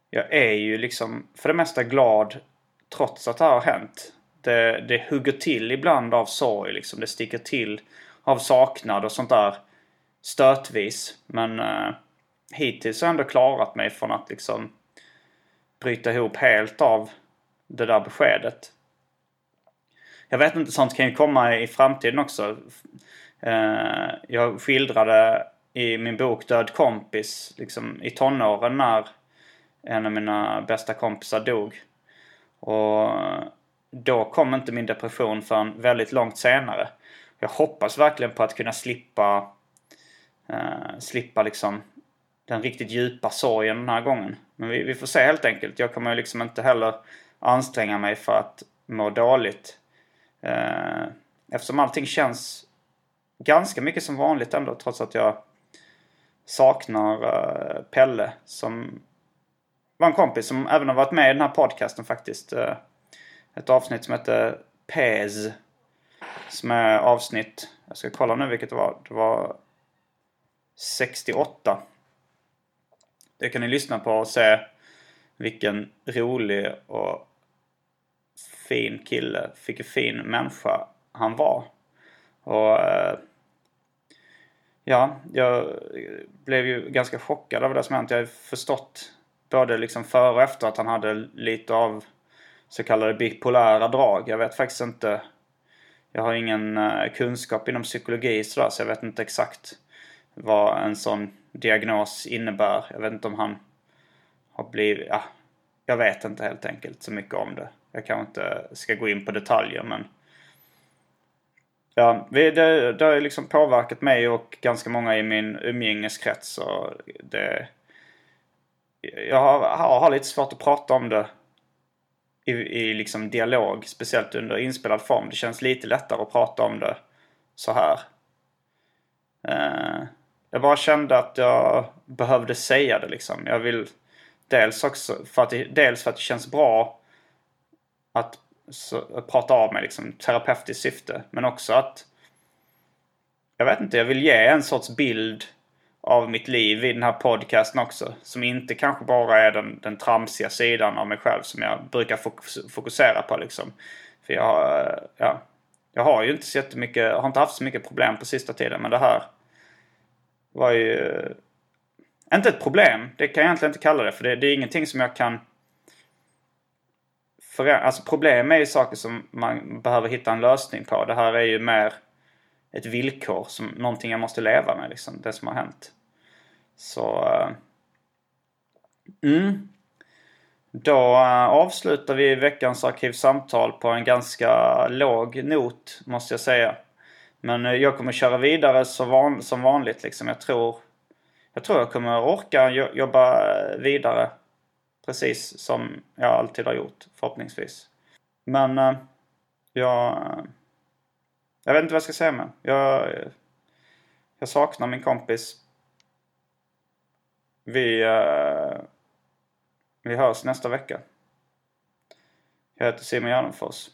Jag är ju liksom för det mesta glad trots att det här har hänt. Det, det hugger till ibland av sorg liksom. Det sticker till av saknad och sånt där stötvis. Men eh, hittills har jag ändå klarat mig från att liksom bryta ihop helt av det där beskedet. Jag vet inte, sånt kan ju komma i framtiden också. Eh, jag skildrade i min bok Död kompis, liksom i tonåren när en av mina bästa kompisar dog. Och då kom inte min depression förrän väldigt långt senare. Jag hoppas verkligen på att kunna slippa eh, slippa liksom den riktigt djupa sorgen den här gången. Men vi, vi får se helt enkelt. Jag kommer liksom inte heller anstränga mig för att må dåligt. Eh, eftersom allting känns ganska mycket som vanligt ändå trots att jag saknar eh, Pelle som var en kompis som även har varit med i den här podcasten faktiskt. Eh, ett avsnitt som heter Pez. Som är avsnitt, jag ska kolla nu vilket det var. Det var 68. Det kan ni lyssna på och se vilken rolig och fin kille, vilken fin människa han var. Och eh, ja, jag blev ju ganska chockad av det som hänt. Jag har förstått både liksom före och efter att han hade lite av så kallade bipolära drag. Jag vet faktiskt inte. Jag har ingen eh, kunskap inom psykologi sådär så jag vet inte exakt vad en sån diagnos innebär. Jag vet inte om han har blivit... Ja, jag vet inte helt enkelt så mycket om det. Jag kanske inte ska gå in på detaljer men... Ja, det, det har liksom påverkat mig och ganska många i min umgängeskrets och det... Jag har, har lite svårt att prata om det i, i liksom dialog, speciellt under inspelad form. Det känns lite lättare att prata om det så här. Eh, jag bara kände att jag behövde säga det liksom. Jag vill dels också för att det, dels för att det känns bra att, så, att prata av mig liksom terapeutiskt syfte. Men också att jag vet inte, jag vill ge en sorts bild av mitt liv i den här podcasten också. Som inte kanske bara är den, den tramsiga sidan av mig själv som jag brukar fokusera på liksom. För jag, eh, ja, jag har ju inte så jättemycket, har inte haft så mycket problem på sista tiden. Men det här var ju... Eh, inte ett problem. Det kan jag egentligen inte kalla det. För det, det är ingenting som jag kan... Förändra. Alltså problem är ju saker som man behöver hitta en lösning på. Det här är ju mer ett villkor. Som någonting jag måste leva med liksom. Det som har hänt. Så... Eh, mm. Då eh, avslutar vi veckans arkivsamtal på en ganska låg not, måste jag säga. Men eh, jag kommer köra vidare van, som vanligt. Liksom. Jag, tror, jag tror jag kommer orka jobba vidare. Precis som jag alltid har gjort, förhoppningsvis. Men jag... Jag vet inte vad jag ska säga mer. jag, jag saknar min kompis vi, eh, vi hörs nästa vecka. Jag heter Simon Gärdenfors.